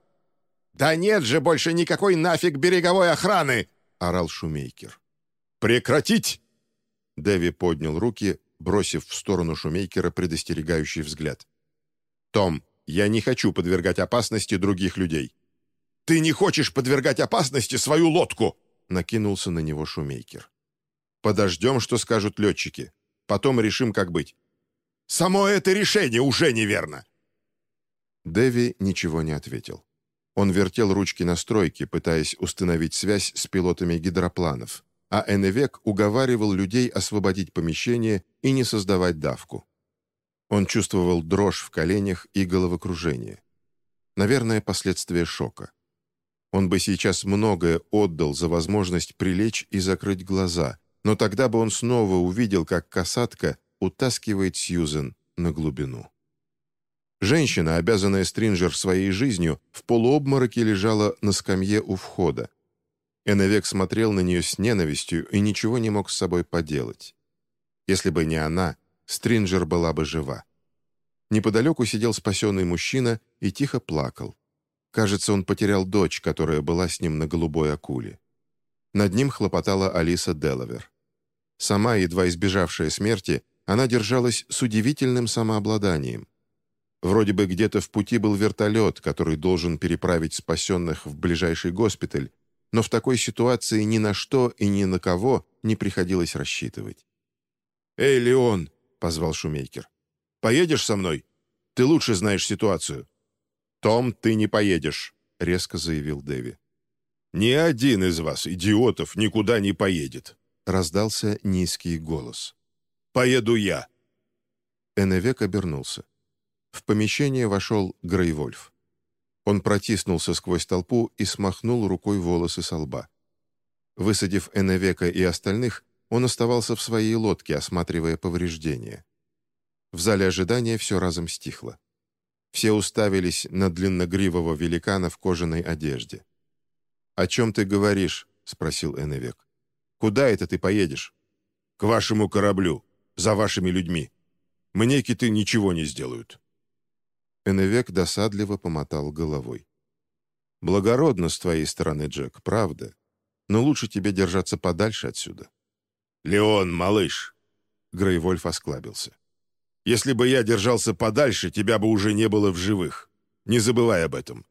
Speaker 2: «Да нет же больше никакой нафиг береговой охраны!» — орал Шумейкер. «Прекратить!» Дэви поднял руки, бросив в сторону Шумейкера предостерегающий взгляд. «Том, я не хочу подвергать опасности других людей». «Ты не хочешь подвергать опасности свою лодку!» Накинулся на него шумейкер. «Подождем, что скажут летчики. Потом решим, как быть». «Само это решение уже неверно!» Дэви ничего не ответил. Он вертел ручки настройки, пытаясь установить связь с пилотами гидропланов, а Эневек уговаривал людей освободить помещение и не создавать давку. Он чувствовал дрожь в коленях и головокружение. Наверное, последствия шока. Он бы сейчас многое отдал за возможность прилечь и закрыть глаза, но тогда бы он снова увидел, как касатка утаскивает Сьюзен на глубину. Женщина, обязанная Стринджер своей жизнью, в полуобмороке лежала на скамье у входа. Эновек смотрел на нее с ненавистью и ничего не мог с собой поделать. Если бы не она,
Speaker 1: Стринджер была бы жива. Неподалеку сидел спасенный мужчина и тихо плакал. Кажется, он потерял дочь, которая была с ним на голубой акуле. Над ним хлопотала Алиса Делавер. Сама, едва избежавшая смерти, она держалась с удивительным самообладанием. Вроде бы где-то в пути был вертолет, который должен переправить спасенных в ближайший госпиталь, но в такой ситуации ни на что и ни на кого не приходилось рассчитывать.
Speaker 3: «Эй, Леон!» — позвал Шумейкер. «Поедешь со мной? Ты лучше знаешь ситуацию».
Speaker 2: «Том, ты не поедешь», — резко заявил Дэви.
Speaker 3: «Ни один из вас, идиотов, никуда не поедет», —
Speaker 1: раздался низкий голос.
Speaker 3: «Поеду я».
Speaker 1: Эннвек обернулся. В помещение вошел Грейвольф. Он протиснулся сквозь толпу и смахнул рукой волосы со лба. Высадив Эннвека и остальных, он оставался в своей лодке, осматривая повреждения. В зале ожидания все разом стихло. Все уставились на длинногривого великана в кожаной одежде. «О чем ты говоришь?» — спросил Эннвек. «Куда это ты поедешь?»
Speaker 3: «К вашему кораблю, за вашими людьми. Мне киты ничего не сделают».
Speaker 1: Эннвек досадливо помотал головой. «Благородно с твоей стороны, Джек, правда. Но лучше тебе держаться подальше отсюда».
Speaker 3: «Леон, малыш!»
Speaker 1: Грейвольф осклабился.
Speaker 3: Если бы я держался подальше, тебя бы уже не было в живых. Не забывай об этом.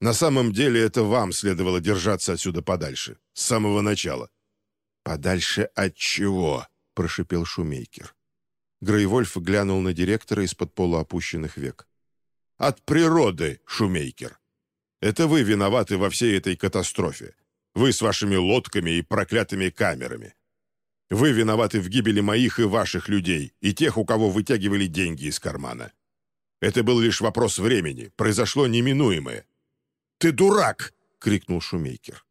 Speaker 3: На самом деле это вам следовало держаться отсюда подальше, с самого начала».
Speaker 1: «Подальше от чего?» — прошипел Шумейкер. Грейвольф глянул на директора из-под полуопущенных век.
Speaker 3: «От природы, Шумейкер. Это вы виноваты во всей этой катастрофе. Вы с вашими лодками и проклятыми камерами. Вы виноваты в гибели моих и ваших людей, и тех, у кого вытягивали деньги из кармана. Это был лишь вопрос времени, произошло неминуемое. «Ты дурак!» — крикнул Шумейкер.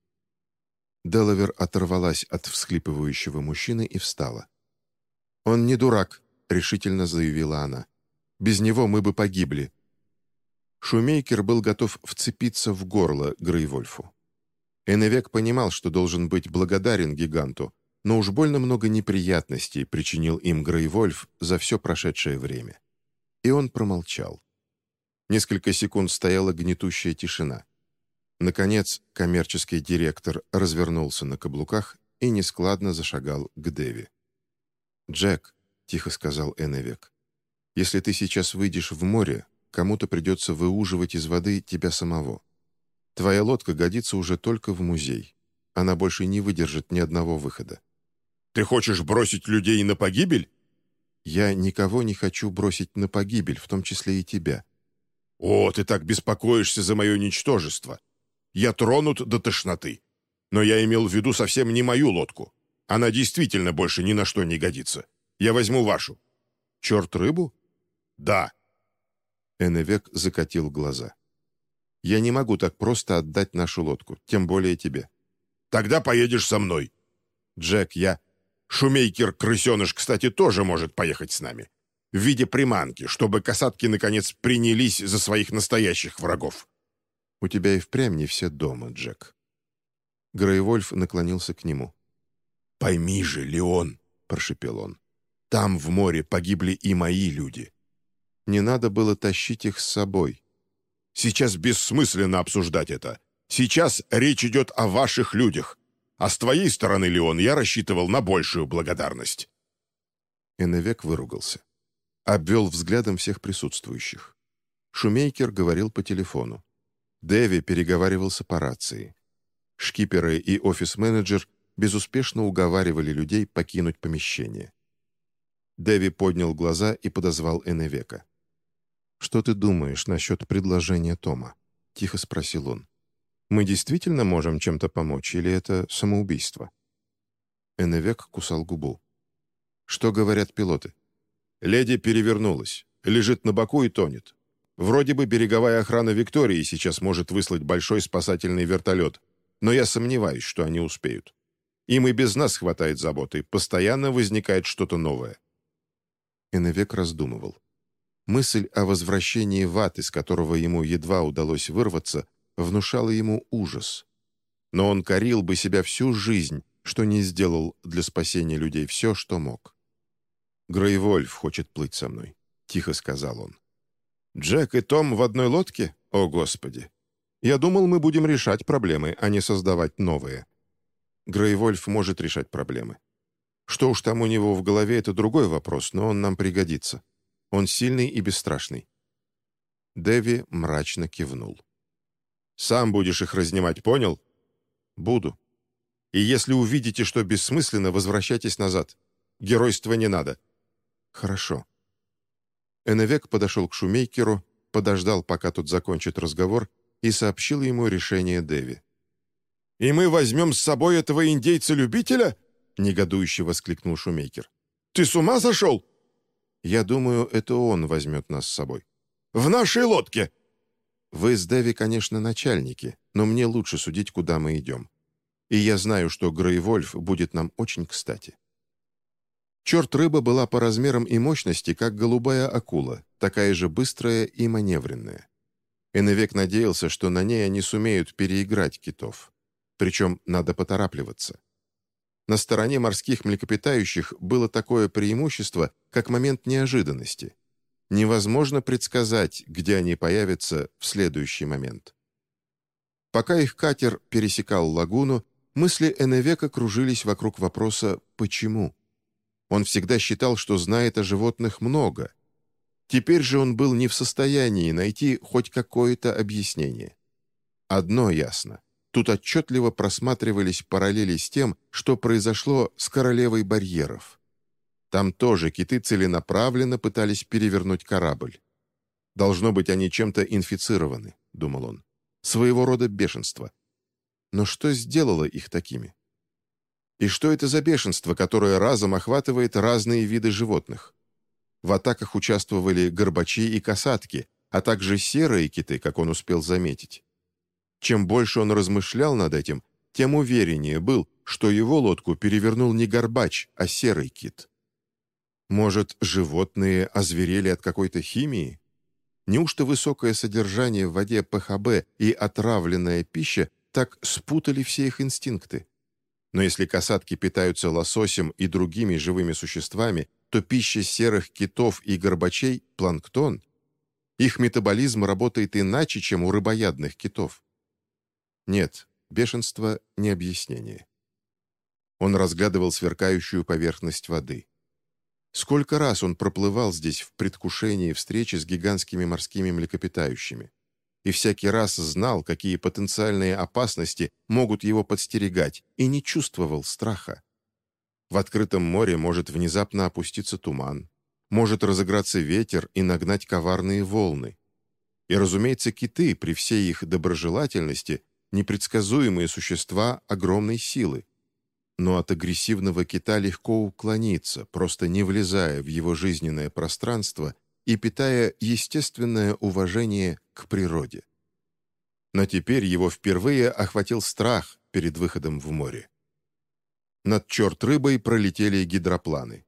Speaker 1: Делавер оторвалась от всхлипывающего мужчины и встала. «Он не дурак», — решительно заявила она. «Без него мы бы погибли». Шумейкер был готов вцепиться в горло Грейвольфу. Эннвек понимал, что должен быть благодарен гиганту, но уж больно много неприятностей причинил им Грейвольф за все прошедшее время. И он промолчал. Несколько секунд стояла гнетущая тишина. Наконец, коммерческий директор развернулся на каблуках и нескладно зашагал к Дэви. «Джек», — тихо сказал Эннвек, — «если ты сейчас выйдешь в море, кому-то придется выуживать из воды тебя самого. Твоя лодка годится уже только в музей. Она больше не выдержит ни одного выхода.
Speaker 3: Ты хочешь бросить людей на погибель?»
Speaker 1: «Я никого не хочу бросить на погибель, в том числе и тебя».
Speaker 3: «О, ты так беспокоишься за мое ничтожество. Я тронут до тошноты. Но я имел в виду совсем не мою лодку. Она действительно больше ни на что не годится. Я возьму вашу».
Speaker 1: «Черт рыбу?»
Speaker 3: «Да».
Speaker 1: Эннвек закатил глаза. «Я не могу так просто отдать нашу лодку, тем более тебе».
Speaker 3: «Тогда поедешь со мной».
Speaker 1: «Джек, я...»
Speaker 3: Шумейкер-крысеныш, кстати, тоже может поехать с нами. В виде приманки, чтобы касатки, наконец, принялись за своих настоящих врагов.
Speaker 1: У тебя и впрямь не все дома, Джек. Грейвольф наклонился к нему.
Speaker 3: «Пойми же, Леон», — прошепел он, — «там в море погибли и мои люди».
Speaker 1: Не надо было тащить их с собой.
Speaker 3: «Сейчас бессмысленно обсуждать это. Сейчас речь идет о ваших людях. А с твоей стороны, Леон, я рассчитывал на большую благодарность».
Speaker 1: Эннвек выругался. Обвел взглядом всех присутствующих. Шумейкер говорил по телефону. Дэви переговаривался по рации. Шкиперы и офис-менеджер безуспешно уговаривали людей покинуть помещение. Дэви поднял глаза и подозвал Эннвека. «Что ты думаешь насчет предложения Тома?» — тихо спросил он. Мы действительно можем чем-то помочь, или это самоубийство?» Эннвек кусал губу. «Что говорят пилоты?»
Speaker 3: «Леди перевернулась, лежит на боку и тонет. Вроде бы береговая охрана Виктории сейчас может выслать большой спасательный вертолет, но я сомневаюсь, что они успеют. Им и без нас хватает заботы, постоянно возникает что-то новое».
Speaker 1: Эннвек раздумывал. Мысль о возвращении в ад, из которого ему едва удалось вырваться, внушало ему ужас. Но он корил бы себя всю жизнь, что не сделал для спасения людей все, что мог.
Speaker 2: «Грейвольф хочет плыть со мной», — тихо сказал он. «Джек и Том в одной лодке? О, Господи! Я думал, мы будем решать проблемы, а не создавать новые. Грейвольф может решать проблемы. Что уж там у него в голове, это другой вопрос, но он нам пригодится. Он сильный и бесстрашный». Дэви мрачно кивнул. «Сам будешь их разнимать, понял?» «Буду. И если увидите, что бессмысленно, возвращайтесь назад. Геройства не надо». «Хорошо». Эннвек подошел к Шумейкеру, подождал, пока тот закончит разговор, и сообщил ему решение Дэви.
Speaker 3: «И мы возьмем с собой этого индейца-любителя?» — негодующе воскликнул Шумейкер. «Ты с ума сошел?»
Speaker 2: «Я думаю, это он возьмет нас с собой».
Speaker 3: «В нашей лодке!»
Speaker 2: «Вы с Дэви, конечно, начальники, но мне лучше судить, куда мы идем. И я знаю, что Грейвольф будет нам очень кстати». Черт-рыба была по размерам и мощности, как голубая акула, такая же быстрая и маневренная. Эннвек надеялся, что на ней они сумеют переиграть китов. Причем надо поторапливаться. На стороне морских млекопитающих было такое преимущество, как момент неожиданности. Невозможно предсказать, где они появятся в следующий момент. Пока их катер пересекал лагуну, мысли Эннвека кружились вокруг вопроса «почему?». Он всегда считал, что знает о животных много. Теперь же он был не в состоянии найти хоть какое-то объяснение. Одно ясно. Тут отчетливо просматривались параллели с тем, что произошло с королевой барьеров. Там тоже киты целенаправленно пытались перевернуть корабль. «Должно быть, они чем-то инфицированы», — думал он. «Своего рода бешенство». Но что сделало их такими? И что это за бешенство, которое разом охватывает разные виды животных? В атаках участвовали горбачи и касатки, а также серые киты, как он успел заметить. Чем больше он размышлял над этим, тем увереннее был, что его лодку перевернул не горбач, а серый кит. Может, животные озверели от какой-то химии? Неужто высокое содержание в воде ПХБ и отравленная пища так спутали все их инстинкты? Но если касатки питаются лососем и другими живыми существами, то пища серых китов и горбачей – планктон. Их метаболизм работает иначе, чем у рыбоядных китов. Нет, бешенство — не объяснение. Он разглядывал сверкающую поверхность воды. Сколько раз он проплывал здесь в предвкушении встречи с гигантскими морскими млекопитающими. И всякий раз знал, какие потенциальные опасности могут его подстерегать, и не чувствовал страха. В открытом море может внезапно опуститься туман, может разыграться ветер и нагнать коварные волны. И, разумеется, киты, при всей их доброжелательности, непредсказуемые существа огромной силы. Но от агрессивного кита легко уклониться, просто не влезая в его жизненное пространство и питая естественное уважение к природе. Но теперь его впервые охватил страх перед выходом в море. Над черт-рыбой пролетели гидропланы.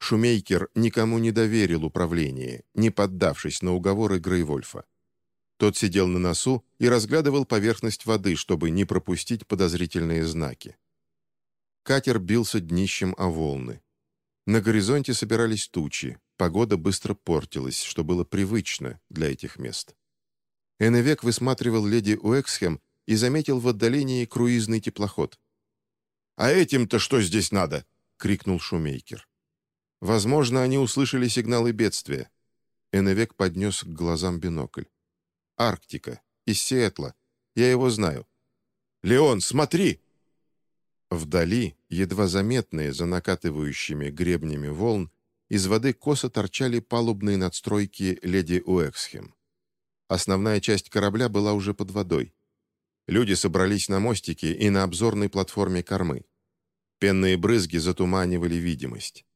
Speaker 2: Шумейкер никому не доверил управление, не поддавшись на уговоры Грейвольфа. Тот сидел на носу и разглядывал поверхность воды, чтобы не пропустить подозрительные знаки. Катер бился днищем о волны. На горизонте собирались тучи, погода быстро портилась, что было привычно для этих мест. Эннвек высматривал леди Уэксхем и заметил в отдалении круизный теплоход.
Speaker 3: «А этим-то что здесь надо?» — крикнул Шумейкер.
Speaker 2: Возможно, они услышали сигналы бедствия. Эннвек поднес к глазам бинокль. Арктика, из Сиэтла. Я его знаю.
Speaker 3: «Леон, смотри!»
Speaker 2: Вдали, едва заметные за накатывающими гребнями волн, из воды косо торчали палубные надстройки леди Уэксхем. Основная часть корабля была уже под водой. Люди собрались на мостике и на обзорной платформе кормы. Пенные брызги затуманивали видимость.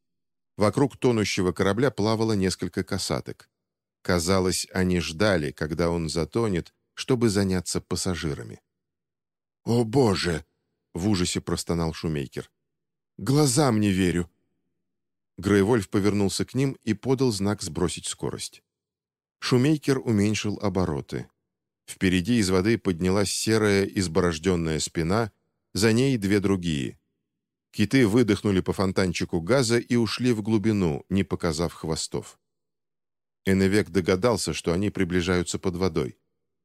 Speaker 2: Вокруг тонущего корабля плавало несколько касаток. Казалось, они ждали, когда он затонет, чтобы заняться пассажирами.
Speaker 3: «О, Боже!»
Speaker 2: — в ужасе простонал Шумейкер.
Speaker 3: «Глазам не верю!»
Speaker 2: Грейвольф повернулся к ним и подал знак сбросить скорость. Шумейкер уменьшил обороты. Впереди из воды поднялась серая изборожденная спина, за ней две другие.
Speaker 1: Киты выдохнули по фонтанчику газа и ушли в глубину, не показав хвостов. Эневек догадался, что они приближаются под водой.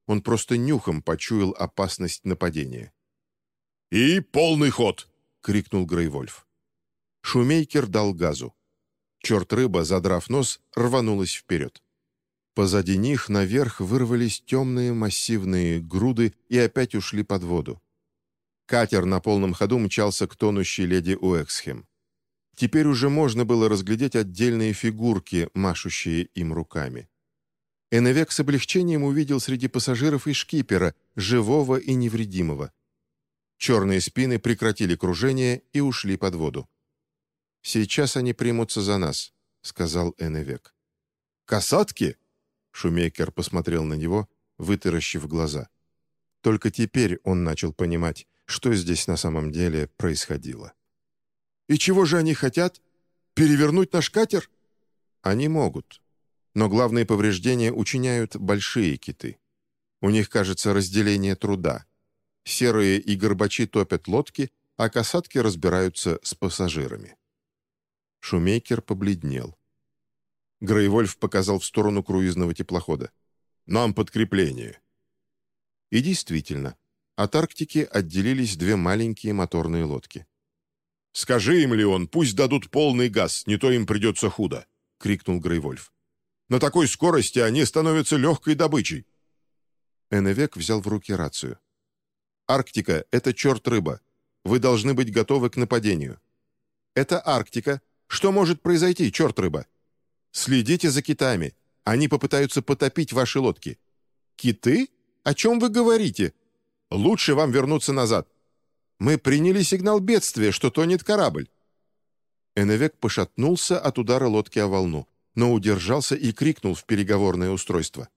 Speaker 1: Он просто нюхом почуял опасность нападения.
Speaker 3: «И полный ход!»
Speaker 1: — крикнул Грейвольф. Шумейкер дал газу. Черт-рыба, задрав нос, рванулась вперед. Позади них наверх вырвались темные массивные груды и опять ушли под воду. Катер на полном ходу мчался к тонущей леди Уэксхем. Теперь уже можно было разглядеть отдельные фигурки, машущие им руками. Эневек с облегчением увидел среди пассажиров и шкипера, живого и невредимого. Черные спины прекратили кружение и ушли под воду. «Сейчас они примутся за нас», — сказал Эневек.
Speaker 3: «Касатки?»
Speaker 1: — Шумейкер посмотрел на него, вытаращив глаза. Только теперь он начал понимать, что здесь на самом деле происходило.
Speaker 3: «И чего же они хотят? Перевернуть наш катер?»
Speaker 1: «Они могут. Но главные повреждения учиняют большие киты. У них, кажется, разделение труда. Серые и горбачи топят лодки, а касатки разбираются с пассажирами». Шумейкер побледнел. Грейвольф показал в сторону круизного теплохода.
Speaker 3: «Нам подкрепление».
Speaker 1: И действительно, от Арктики отделились две маленькие моторные лодки.
Speaker 3: «Скажи им, Леон, пусть дадут полный газ, не то им придется худо!» — крикнул Грейвольф. «На такой скорости они становятся легкой добычей!»
Speaker 1: Эннвек взял в руки рацию. «Арктика — это черт-рыба. Вы должны быть готовы к нападению. Это Арктика. Что может произойти, черт-рыба? Следите за китами. Они попытаются потопить ваши лодки. Киты? О чем вы говорите? Лучше вам вернуться назад. Мы приняли сигнал бедствия, что тонет корабль». Эневек пошатнулся от удара лодки о волну, но удержался и крикнул в переговорное устройство.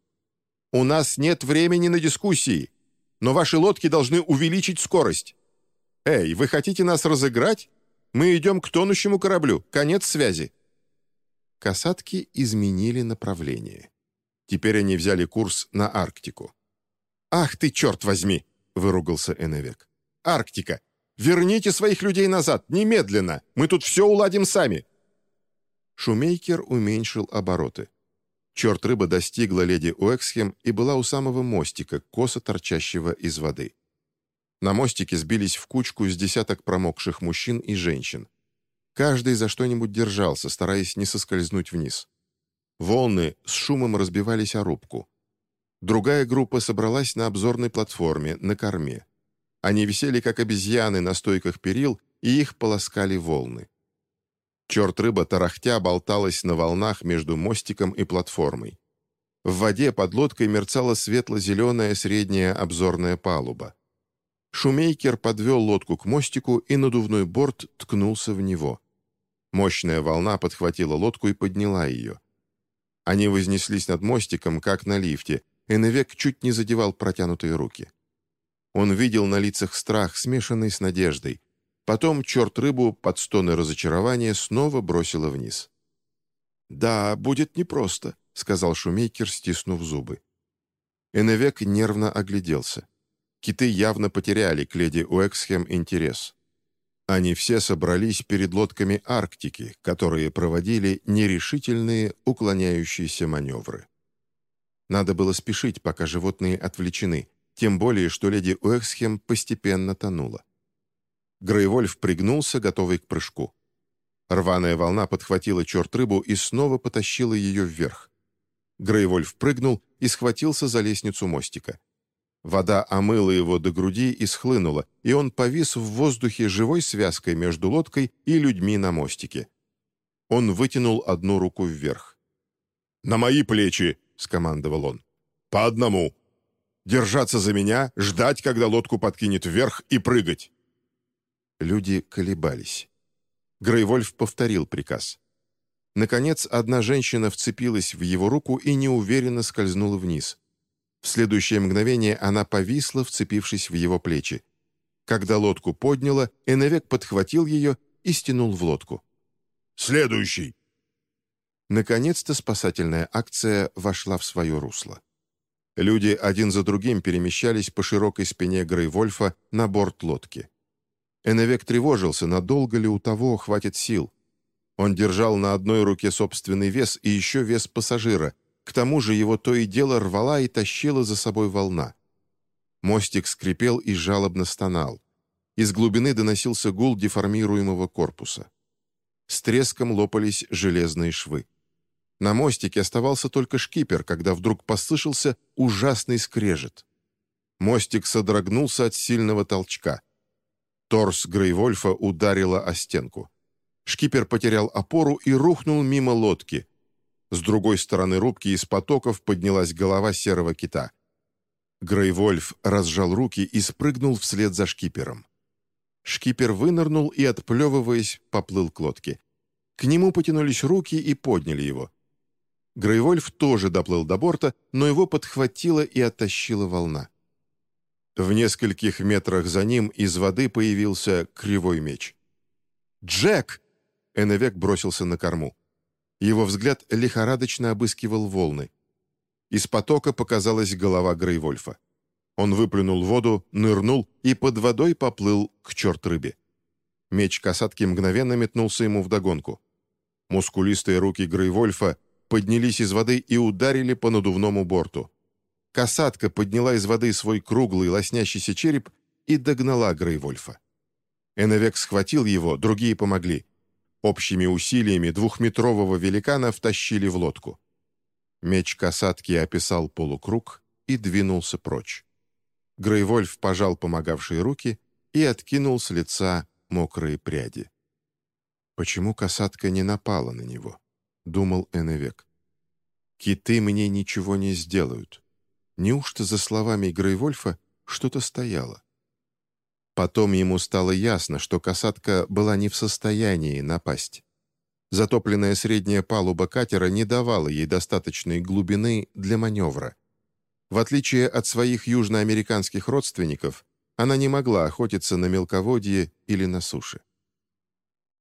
Speaker 1: «У нас нет времени на дискуссии, но ваши лодки должны увеличить скорость. Эй, вы хотите нас разыграть? Мы идем к тонущему кораблю. Конец связи». Касатки изменили направление. Теперь они взяли курс на Арктику. «Ах ты, черт возьми!» выругался Эневек. «Арктика! Верните своих людей назад! Немедленно! Мы тут все уладим сами!» Шумейкер уменьшил обороты. Черт-рыба достигла леди Уэксхем и была у самого мостика, косо торчащего из воды. На мостике сбились в кучку с десяток промокших мужчин и женщин. Каждый за что-нибудь держался, стараясь не соскользнуть вниз. Волны с шумом разбивались о рубку. Другая группа собралась на обзорной платформе, на корме. Они висели, как обезьяны, на стойках перил, и их полоскали волны. Черт-рыба тарахтя болталась на волнах между мостиком и платформой. В воде под лодкой мерцала светло-зеленая средняя обзорная палуба. Шумейкер подвел лодку к мостику, и надувной борт ткнулся в него. Мощная волна подхватила лодку и подняла ее. Они вознеслись над мостиком, как на лифте, Эневек чуть не задевал протянутые руки. Он видел на лицах страх, смешанный с надеждой. Потом черт рыбу под стоны разочарования снова бросила вниз. «Да, будет непросто», — сказал Шумейкер, стиснув зубы. Эневек нервно огляделся. Киты явно потеряли к леди Уэксхем интерес. Они все собрались перед лодками Арктики, которые проводили нерешительные уклоняющиеся маневры. Надо было спешить, пока животные отвлечены, тем более, что леди Уэксхем постепенно тонула. Грейвольф пригнулся, готовый к прыжку. Рваная волна подхватила черт-рыбу и снова потащила ее вверх. Грейвольф прыгнул и схватился за лестницу мостика. Вода омыла его до груди и схлынула, и он повис в воздухе живой связкой между лодкой и людьми на мостике. Он вытянул одну руку вверх.
Speaker 3: «На мои плечи!» — скомандовал он. «По одному. Держаться за меня, ждать, когда лодку подкинет вверх, и прыгать».
Speaker 1: Люди колебались. Грейвольф повторил приказ. Наконец, одна женщина вцепилась в его руку и неуверенно скользнула вниз. В следующее мгновение она повисла, вцепившись в его плечи. Когда лодку подняло, Эневек подхватил ее и стянул в лодку.
Speaker 3: «Следующий!»
Speaker 1: Наконец-то спасательная акция вошла в свое русло. Люди один за другим перемещались по широкой спине Грейвольфа на борт лодки.
Speaker 2: Эневек тревожился, надолго ли у того хватит сил. Он держал на одной руке собственный вес и еще вес пассажира. К тому же его то и дело рвала и тащила за собой волна. Мостик скрипел и жалобно стонал. Из глубины доносился гул деформируемого корпуса. С треском лопались железные швы. На мостике оставался только шкипер, когда вдруг послышался ужасный скрежет. Мостик содрогнулся от сильного толчка. Торс Грейвольфа ударило о стенку. Шкипер потерял опору и рухнул мимо лодки. С другой стороны рубки из потоков поднялась голова серого кита. Грейвольф разжал руки и спрыгнул вслед за шкипером. Шкипер вынырнул и, отплевываясь, поплыл к лодке. К нему потянулись руки и подняли его. Грейвольф тоже доплыл до борта, но его подхватила и оттащила волна. В нескольких метрах за ним из воды появился кривой меч. «Джек!» — Эннвек бросился на корму. Его взгляд лихорадочно обыскивал волны. Из потока показалась голова Грейвольфа. Он выплюнул воду, нырнул и под водой поплыл к черт-рыбе. Меч касатки мгновенно метнулся ему вдогонку. Мускулистые руки Грейвольфа поднялись из воды и ударили по надувному борту. Касатка подняла из воды свой круглый лоснящийся череп и догнала Грейвольфа. Эновек схватил его, другие помогли. Общими усилиями двухметрового великана втащили в лодку. Меч касатки описал полукруг и двинулся прочь. Грейвольф пожал помогавшие руки и откинул с лица мокрые пряди. Почему касатка не напала на него? думал Эневек. «Киты мне ничего не сделают. Неужто за словами Грейвольфа что-то стояло?» Потом ему стало ясно, что касатка была не в состоянии напасть. Затопленная средняя палуба катера не давала ей достаточной глубины для маневра. В отличие от своих южноамериканских родственников, она не могла охотиться на мелководье или на суше.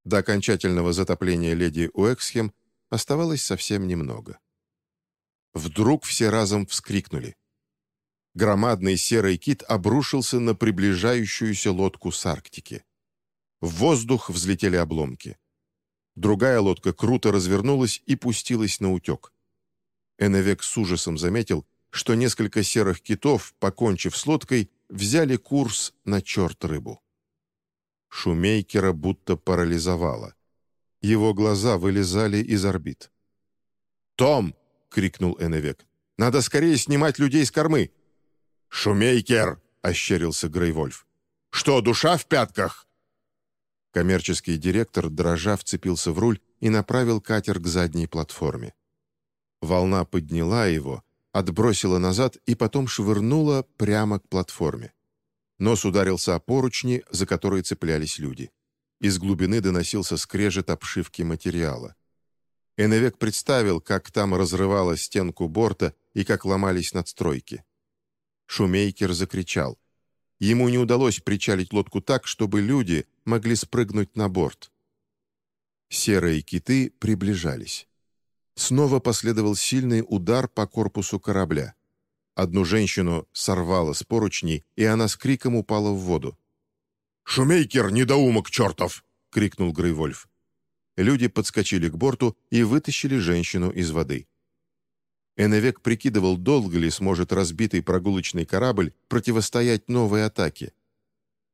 Speaker 2: До окончательного затопления леди Уэксхем Оставалось совсем немного. Вдруг все разом вскрикнули. Громадный серый кит обрушился на приближающуюся лодку с Арктики. В воздух взлетели обломки. Другая лодка круто развернулась и пустилась на утек. Эневек с ужасом заметил, что несколько серых китов, покончив с лодкой, взяли курс на черт-рыбу. Шумейкера будто парализовало. Его глаза вылезали из орбит. «Том!» — крикнул Эневек. «Надо скорее снимать людей с кормы!» «Шумейкер!» — ощерился Грейвольф. «Что, душа в пятках?» Коммерческий директор, дрожа, вцепился в руль и направил катер к задней платформе. Волна подняла его, отбросила назад и потом швырнула прямо к платформе. Нос ударился о поручни, за которые цеплялись люди. Из глубины доносился скрежет обшивки материала. Эневек представил, как там разрывала стенку борта и как ломались надстройки. Шумейкер закричал. Ему не удалось причалить лодку так, чтобы люди могли спрыгнуть на борт. Серые киты приближались. Снова последовал сильный удар по корпусу корабля. Одну женщину сорвало с поручней, и она с криком упала в воду. «Шумейкер, недоумок чертов!» — крикнул Грейвольф. Люди подскочили к борту и вытащили женщину из воды. Эневек прикидывал, долго ли сможет разбитый прогулочный корабль противостоять новой атаке.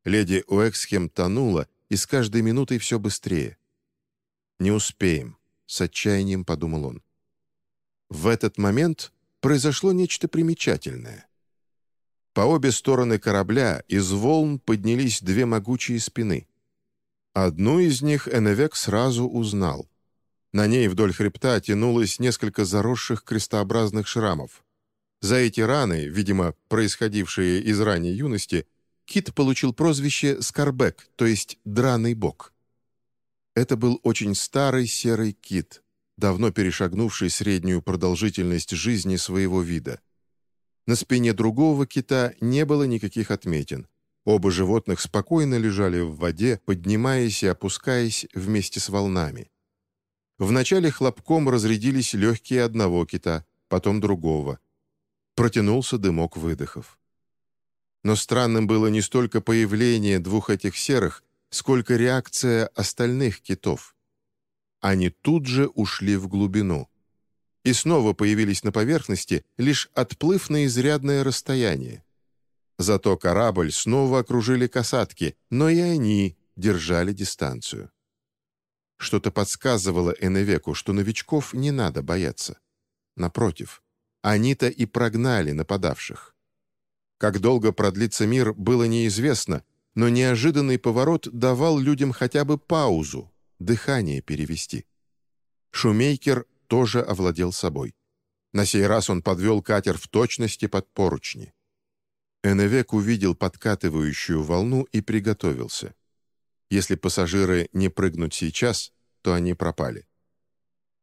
Speaker 2: Леди Уэксхем тонула, и с каждой минутой все быстрее. «Не успеем», — с отчаянием подумал он. В этот момент произошло нечто примечательное. По обе стороны корабля из волн поднялись две могучие спины. Одну из них Эневек сразу узнал. На ней вдоль хребта тянулось несколько заросших крестообразных шрамов. За эти раны, видимо, происходившие из ранней юности, Кит получил прозвище «Скарбек», то есть «драный бок». Это был очень старый серый кит, давно перешагнувший среднюю продолжительность жизни своего вида. На спине другого кита не было никаких отметин. Оба животных спокойно лежали в воде, поднимаясь и опускаясь вместе с волнами. Вначале хлопком разрядились легкие одного кита, потом другого. Протянулся дымок выдохов. Но странным было не столько появление двух этих серых,
Speaker 1: сколько реакция остальных китов. Они тут же ушли в глубину. И снова появились на поверхности, лишь отплыв на изрядное расстояние. Зато корабль снова окружили касатки, но и они держали дистанцию. Что-то подсказывало Эневеку, что новичков не надо бояться. Напротив, они-то и прогнали нападавших. Как долго продлится мир, было неизвестно, но неожиданный поворот давал людям хотя бы паузу, дыхание перевести. Шумейкер тоже овладел собой. На сей раз он подвел катер в точности под поручни. Эневек увидел подкатывающую волну и приготовился. Если пассажиры не прыгнут сейчас, то они пропали.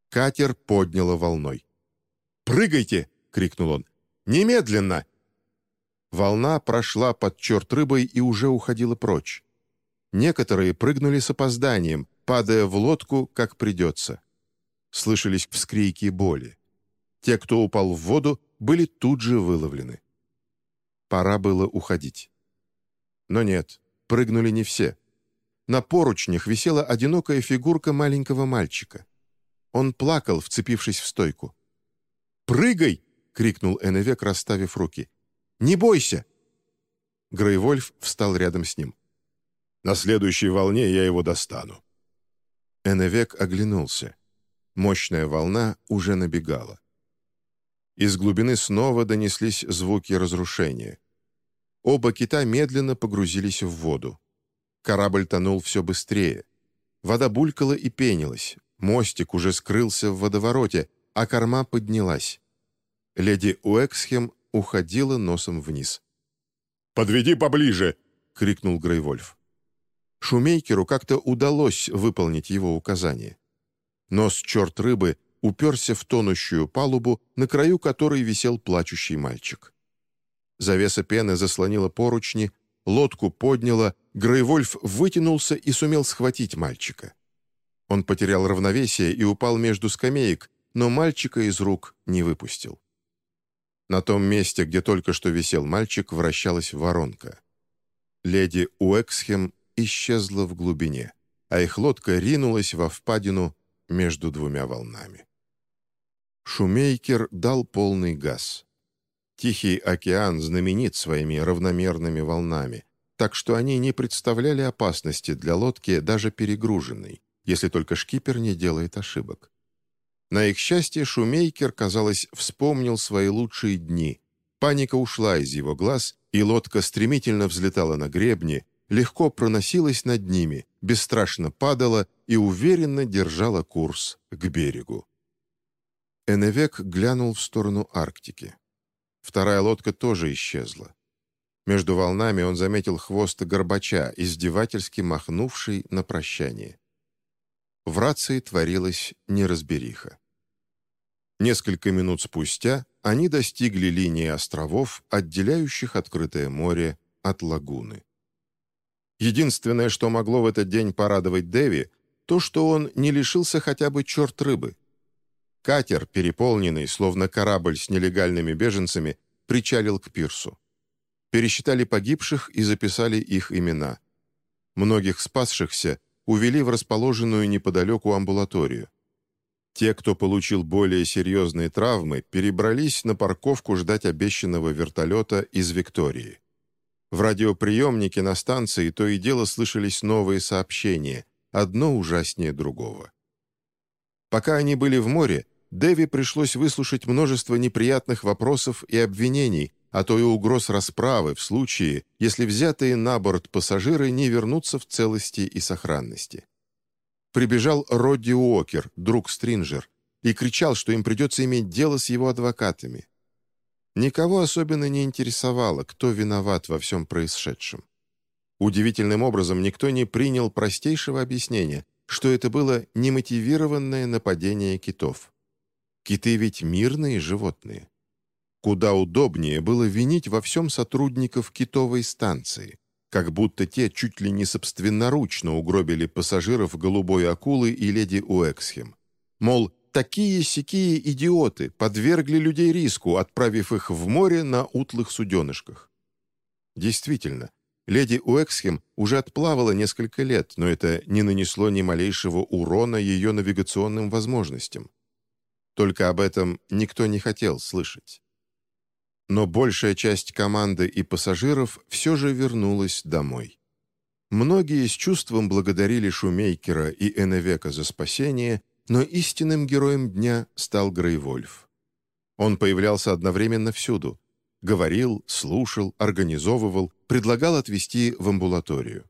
Speaker 1: Катер подняло волной. «Прыгайте!» — крикнул он. «Немедленно!» Волна прошла под черт рыбой и уже уходила прочь. Некоторые прыгнули с опозданием, падая в лодку, как придется. Слышались вскрики боли. Те, кто упал в воду, были тут же выловлены. Пора было уходить. Но нет, прыгнули не все. На поручнях висела одинокая фигурка маленького мальчика. Он плакал, вцепившись в стойку. «Прыгай!» — крикнул Эннвек, расставив руки. «Не бойся!» Грейвольф встал рядом с ним. «На следующей волне я его достану». Эннвек оглянулся. Мощная волна уже набегала. Из глубины снова донеслись звуки разрушения. Оба кита медленно погрузились в воду. Корабль тонул все быстрее. Вода булькала и пенилась. Мостик уже скрылся в водовороте, а корма поднялась. Леди Уэксхем уходила носом вниз.
Speaker 3: «Подведи поближе!» — крикнул Грейвольф.
Speaker 1: Шумейкеру как-то удалось выполнить его указание. Нос черт рыбы уперся в тонущую палубу, на краю которой висел плачущий мальчик. Завеса пены заслонила поручни, лодку подняла, Грейвольф вытянулся и сумел схватить мальчика. Он потерял равновесие и упал между скамеек, но мальчика из рук не выпустил. На том месте, где только что висел мальчик, вращалась воронка. Леди Уэксхем исчезла в глубине, а их лодка ринулась во впадину между двумя волнами. Шумейкер дал полный газ. Тихий океан знаменит своими равномерными волнами, так что они не представляли опасности для лодки, даже перегруженной, если только шкипер не делает ошибок. На их счастье Шумейкер, казалось, вспомнил свои лучшие дни. Паника ушла из его глаз, и лодка стремительно взлетала на гребни, легко проносилась над ними, бесстрашно падала и уверенно держала курс к берегу. Эневек глянул в сторону Арктики. Вторая лодка тоже исчезла. Между волнами он заметил хвост Горбача, издевательски махнувший на прощание. В рации творилась неразбериха. Несколько минут спустя они достигли линии островов, отделяющих открытое море от лагуны. Единственное, что могло в этот день порадовать Дэви, то, что он не лишился хотя бы черт рыбы — Катер, переполненный, словно корабль с нелегальными беженцами, причалил к пирсу. Пересчитали погибших и записали их имена. Многих спасшихся увели в расположенную неподалеку амбулаторию. Те, кто получил более серьезные травмы, перебрались на парковку ждать обещанного вертолета из Виктории. В радиоприемнике на станции то и дело слышались новые сообщения, одно ужаснее другого. Пока они были в море, Дэви пришлось выслушать множество неприятных вопросов и обвинений, а то и угроз расправы в случае, если взятые на борт пассажиры не вернутся в целости и сохранности. Прибежал Родди Уокер, друг Стринджер, и кричал, что им придется иметь дело с его адвокатами. Никого особенно не интересовало, кто виноват во всем происшедшем. Удивительным образом никто не принял простейшего объяснения, что это было немотивированное нападение китов. Киты ведь мирные животные. Куда удобнее было винить во всем сотрудников китовой станции, как будто те чуть ли не собственноручно угробили пассажиров голубой акулы и леди Уэксхем. Мол, такие-сякие идиоты подвергли людей риску, отправив их в море на утлых суденышках. Действительно,
Speaker 2: Леди Уэксхем уже отплавала несколько лет, но это не нанесло ни малейшего урона ее навигационным возможностям. Только об этом никто не хотел слышать. Но большая часть команды и пассажиров все же вернулась домой. Многие с чувством благодарили Шумейкера и Эннвека за спасение, но истинным героем дня стал Грейвольф. Он появлялся одновременно всюду. Говорил, слушал, организовывал, предлагал отвезти в амбулаторию.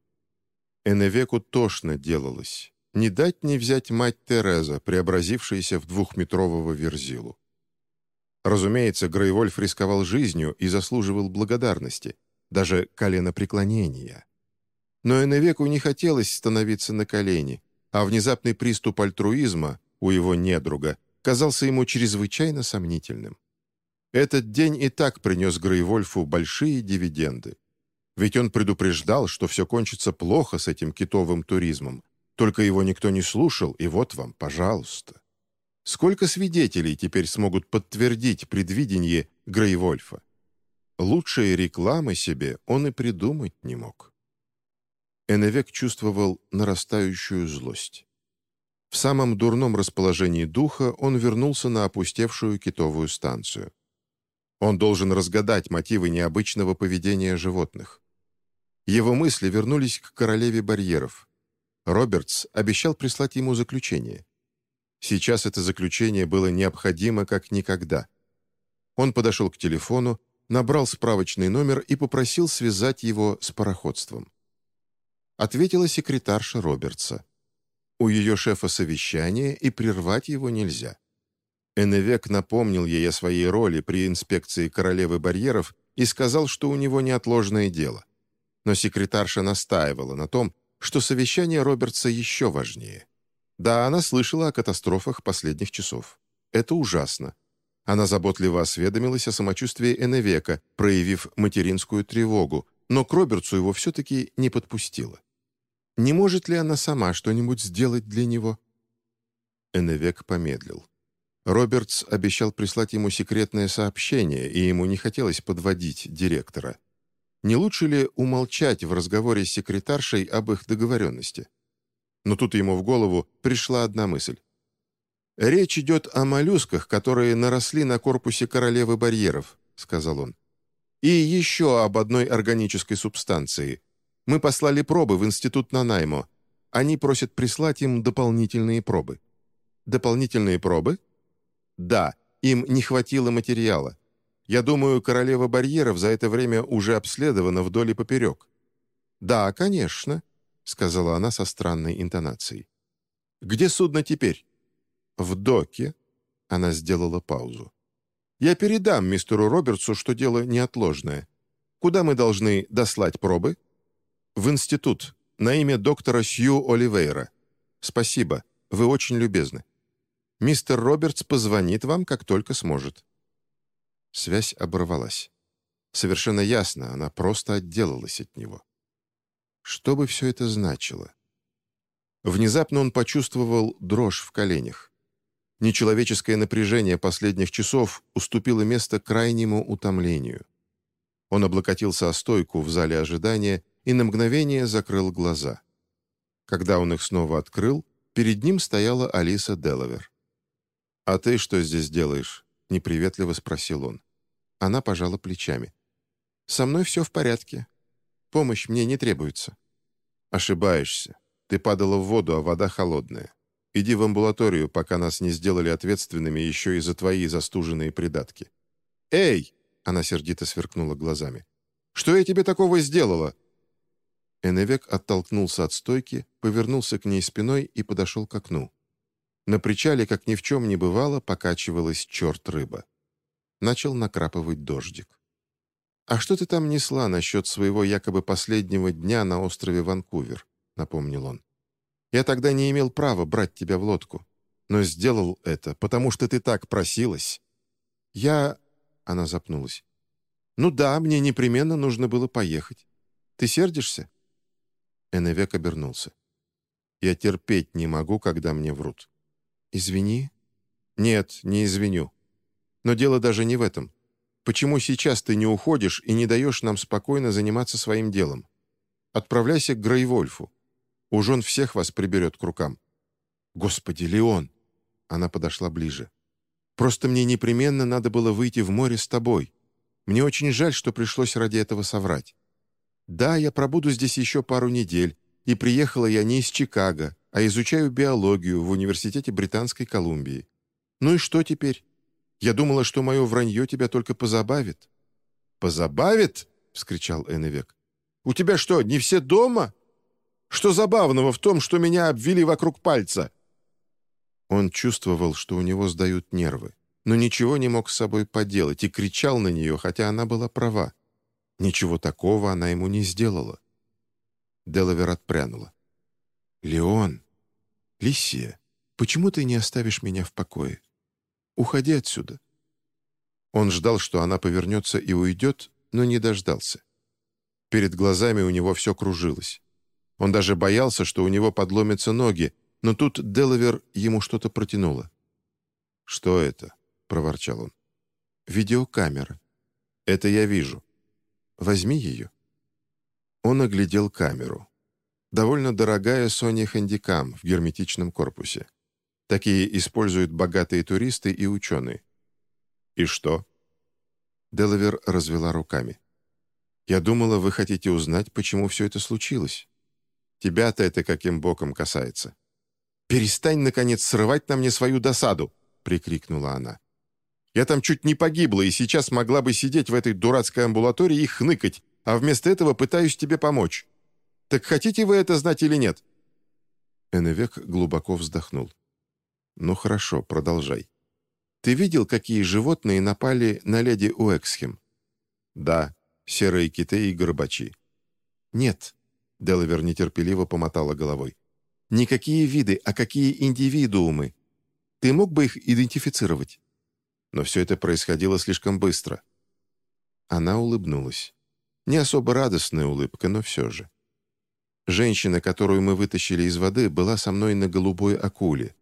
Speaker 2: Эннвеку тошно делалось. Не дать не взять мать Тереза, преобразившаяся в двухметрового верзилу. Разумеется, Грейвольф рисковал жизнью и заслуживал благодарности, даже коленопреклонения. Но Эннвеку не хотелось становиться на колени, а внезапный приступ альтруизма у его недруга казался ему чрезвычайно сомнительным. Этот день и так принес Грейвольфу большие дивиденды. Ведь он предупреждал, что все кончится плохо с этим китовым туризмом. Только его никто не слушал, и вот вам, пожалуйста. Сколько свидетелей теперь смогут подтвердить предвидение Грейвольфа? Лучшей рекламы себе он и придумать не мог. Эннвек чувствовал нарастающую злость. В самом дурном расположении духа он вернулся на опустевшую китовую станцию. Он должен разгадать мотивы необычного поведения животных. Его мысли вернулись к королеве барьеров. Робертс обещал прислать ему заключение. Сейчас это заключение было необходимо как никогда. Он подошел к телефону, набрал справочный номер и попросил связать его с пароходством. Ответила секретарша Робертса. У ее шефа совещание, и прервать его нельзя. Эннвек напомнил ей о своей роли при инспекции королевы барьеров и сказал, что у него неотложное дело но секретарша настаивала на том, что совещание Робертса еще важнее. Да, она слышала о катастрофах последних часов. Это ужасно. Она заботливо осведомилась о самочувствии Эннвека, проявив материнскую тревогу, но к Робертсу его все-таки не подпустила. Не может ли она сама что-нибудь сделать для него? Эннвек помедлил. Робертс обещал прислать ему секретное сообщение, и ему не хотелось подводить директора. Не лучше ли умолчать в разговоре с секретаршей об их договоренности? Но тут ему в голову пришла одна мысль. «Речь идет о моллюсках, которые наросли на корпусе королевы барьеров», — сказал он. «И еще об одной органической субстанции. Мы послали пробы в институт Нанаймо. Они просят прислать им дополнительные пробы». «Дополнительные пробы?» «Да, им не хватило материала. Я думаю, королева барьеров за это время уже обследована вдоль и поперек». «Да, конечно», — сказала она со странной интонацией. «Где судно теперь?» «В доке», — она сделала паузу. «Я передам мистеру Робертсу, что дело неотложное. Куда мы должны дослать пробы?» «В институт, на имя доктора Сью Оливейра. Спасибо, вы очень любезны. Мистер Робертс позвонит вам, как только сможет». Связь оборвалась. Совершенно ясно, она просто отделалась от него. Что бы все это значило? Внезапно он почувствовал дрожь в коленях. Нечеловеческое напряжение последних часов уступило место крайнему утомлению. Он облокотился о стойку в зале ожидания и на мгновение закрыл глаза. Когда он их снова открыл, перед ним стояла Алиса Делавер. «А ты что здесь делаешь?» — неприветливо спросил он. Она пожала плечами. «Со мной все в порядке. Помощь мне не требуется». «Ошибаешься. Ты падала в воду, а вода холодная. Иди в амбулаторию, пока нас не сделали ответственными еще и за твои застуженные придатки». «Эй!» — она сердито сверкнула глазами. «Что я тебе такого сделала?» Эневек оттолкнулся от стойки, повернулся к ней спиной и подошел к окну. На причале, как ни в чем не бывало, покачивалась черт-рыба. Начал накрапывать дождик. «А что ты там несла насчет своего якобы последнего дня на острове Ванкувер?» — напомнил он. «Я тогда не имел права брать тебя в лодку, но сделал это, потому что ты так просилась». «Я...» — она запнулась. «Ну да, мне непременно нужно было поехать. Ты сердишься?» Эннвек обернулся. «Я терпеть не могу, когда мне врут. «Извини?» «Нет, не извиню. Но дело даже не в этом. Почему сейчас ты не уходишь и не даешь нам спокойно заниматься своим делом? Отправляйся к Грейвольфу. Уж он всех вас приберет к рукам». «Господи, Леон!» Она подошла ближе. «Просто мне непременно надо было выйти в море с тобой. Мне очень жаль, что пришлось ради этого соврать. Да, я пробуду здесь еще пару недель, и приехала я не из Чикаго, а изучаю биологию в Университете Британской Колумбии. Ну и что теперь? Я думала, что мое вранье тебя только позабавит». «Позабавит?» — вскричал Эннвек. «У тебя что, не все дома? Что забавного в том, что меня обвели вокруг пальца?» Он чувствовал, что у него сдают нервы, но ничего не мог с собой поделать и кричал на нее, хотя она была права. Ничего такого она ему не сделала. Делавер отпрянула. «Леон! Лисия, почему ты не оставишь меня в покое? Уходи отсюда!» Он ждал, что она повернется и уйдет, но не дождался. Перед глазами у него все кружилось. Он даже боялся, что у него подломятся ноги, но тут Делавер ему что-то протянула. «Что это?» — проворчал он. «Видеокамера. Это я вижу. Возьми ее». Он оглядел камеру. Довольно дорогая Sony Handycam в герметичном корпусе. Такие используют богатые туристы и ученые. «И что?» Делавер развела руками. «Я думала, вы хотите узнать, почему все это случилось. Тебя-то это каким боком касается?» «Перестань, наконец, срывать на мне свою досаду!» — прикрикнула она. «Я там чуть не погибла и сейчас могла бы сидеть в этой дурацкой амбулатории и хныкать, а вместо этого пытаюсь тебе помочь. Так хотите вы это знать или нет?» Эннвек глубоко вздохнул. «Ну хорошо, продолжай. Ты видел, какие животные напали на леди Уэксхем?» «Да, серые киты и горбачи». «Нет», — Делавер нетерпеливо помотала головой. Никакие виды, а какие индивидуумы. Ты мог бы их идентифицировать? Но все это происходило слишком быстро. Она улыбнулась. Не особо радостная улыбка, но все же. Женщина, которую мы вытащили из воды, была со мной на голубой акуле.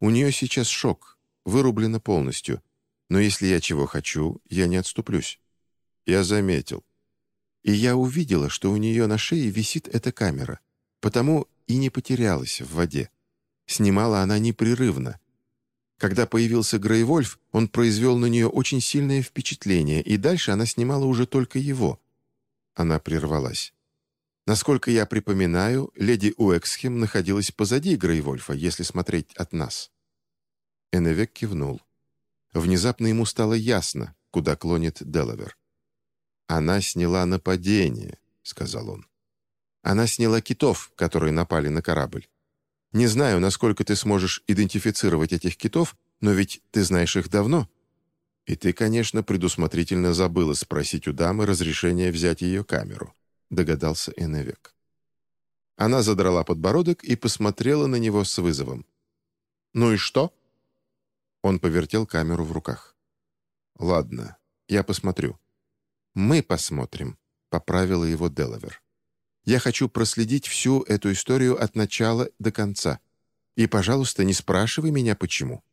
Speaker 2: У нее сейчас шок, вырублена полностью. Но если я чего хочу, я не отступлюсь. Я заметил. И я увидела, что у нее на шее висит эта камера. Потому и не потерялась в воде. Снимала она непрерывно. Когда появился Грейвольф, он произвел на нее очень сильное впечатление, и дальше она снимала уже только его. Она прервалась. Насколько я припоминаю, леди Уэксхем находилась позади Грейвольфа, если смотреть от нас. Эннвек кивнул. Внезапно ему стало ясно, куда клонит Делавер. «Она сняла нападение», — сказал он. Она сняла китов, которые напали на корабль. Не знаю, насколько ты сможешь идентифицировать этих китов, но ведь ты знаешь их давно. И ты, конечно, предусмотрительно забыла спросить у дамы разрешения взять ее камеру», — догадался Эннвек. Она задрала подбородок и посмотрела на него с вызовом. «Ну и что?» Он повертел камеру в руках. «Ладно, я посмотрю». «Мы посмотрим», — поправила его Делавер. Я хочу проследить всю эту историю от начала до конца. И, пожалуйста, не спрашивай меня, почему.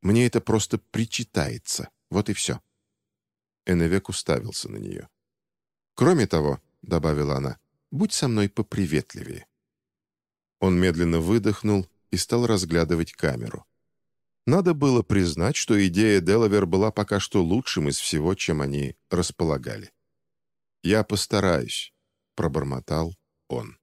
Speaker 2: Мне это просто причитается. Вот и все». Эннвек уставился на нее. «Кроме того», — добавила она, — «будь со мной поприветливее». Он медленно выдохнул и стал разглядывать камеру. Надо было признать, что идея Делавер была пока что лучшим из всего, чем они располагали. «Я постараюсь», пробормотал он.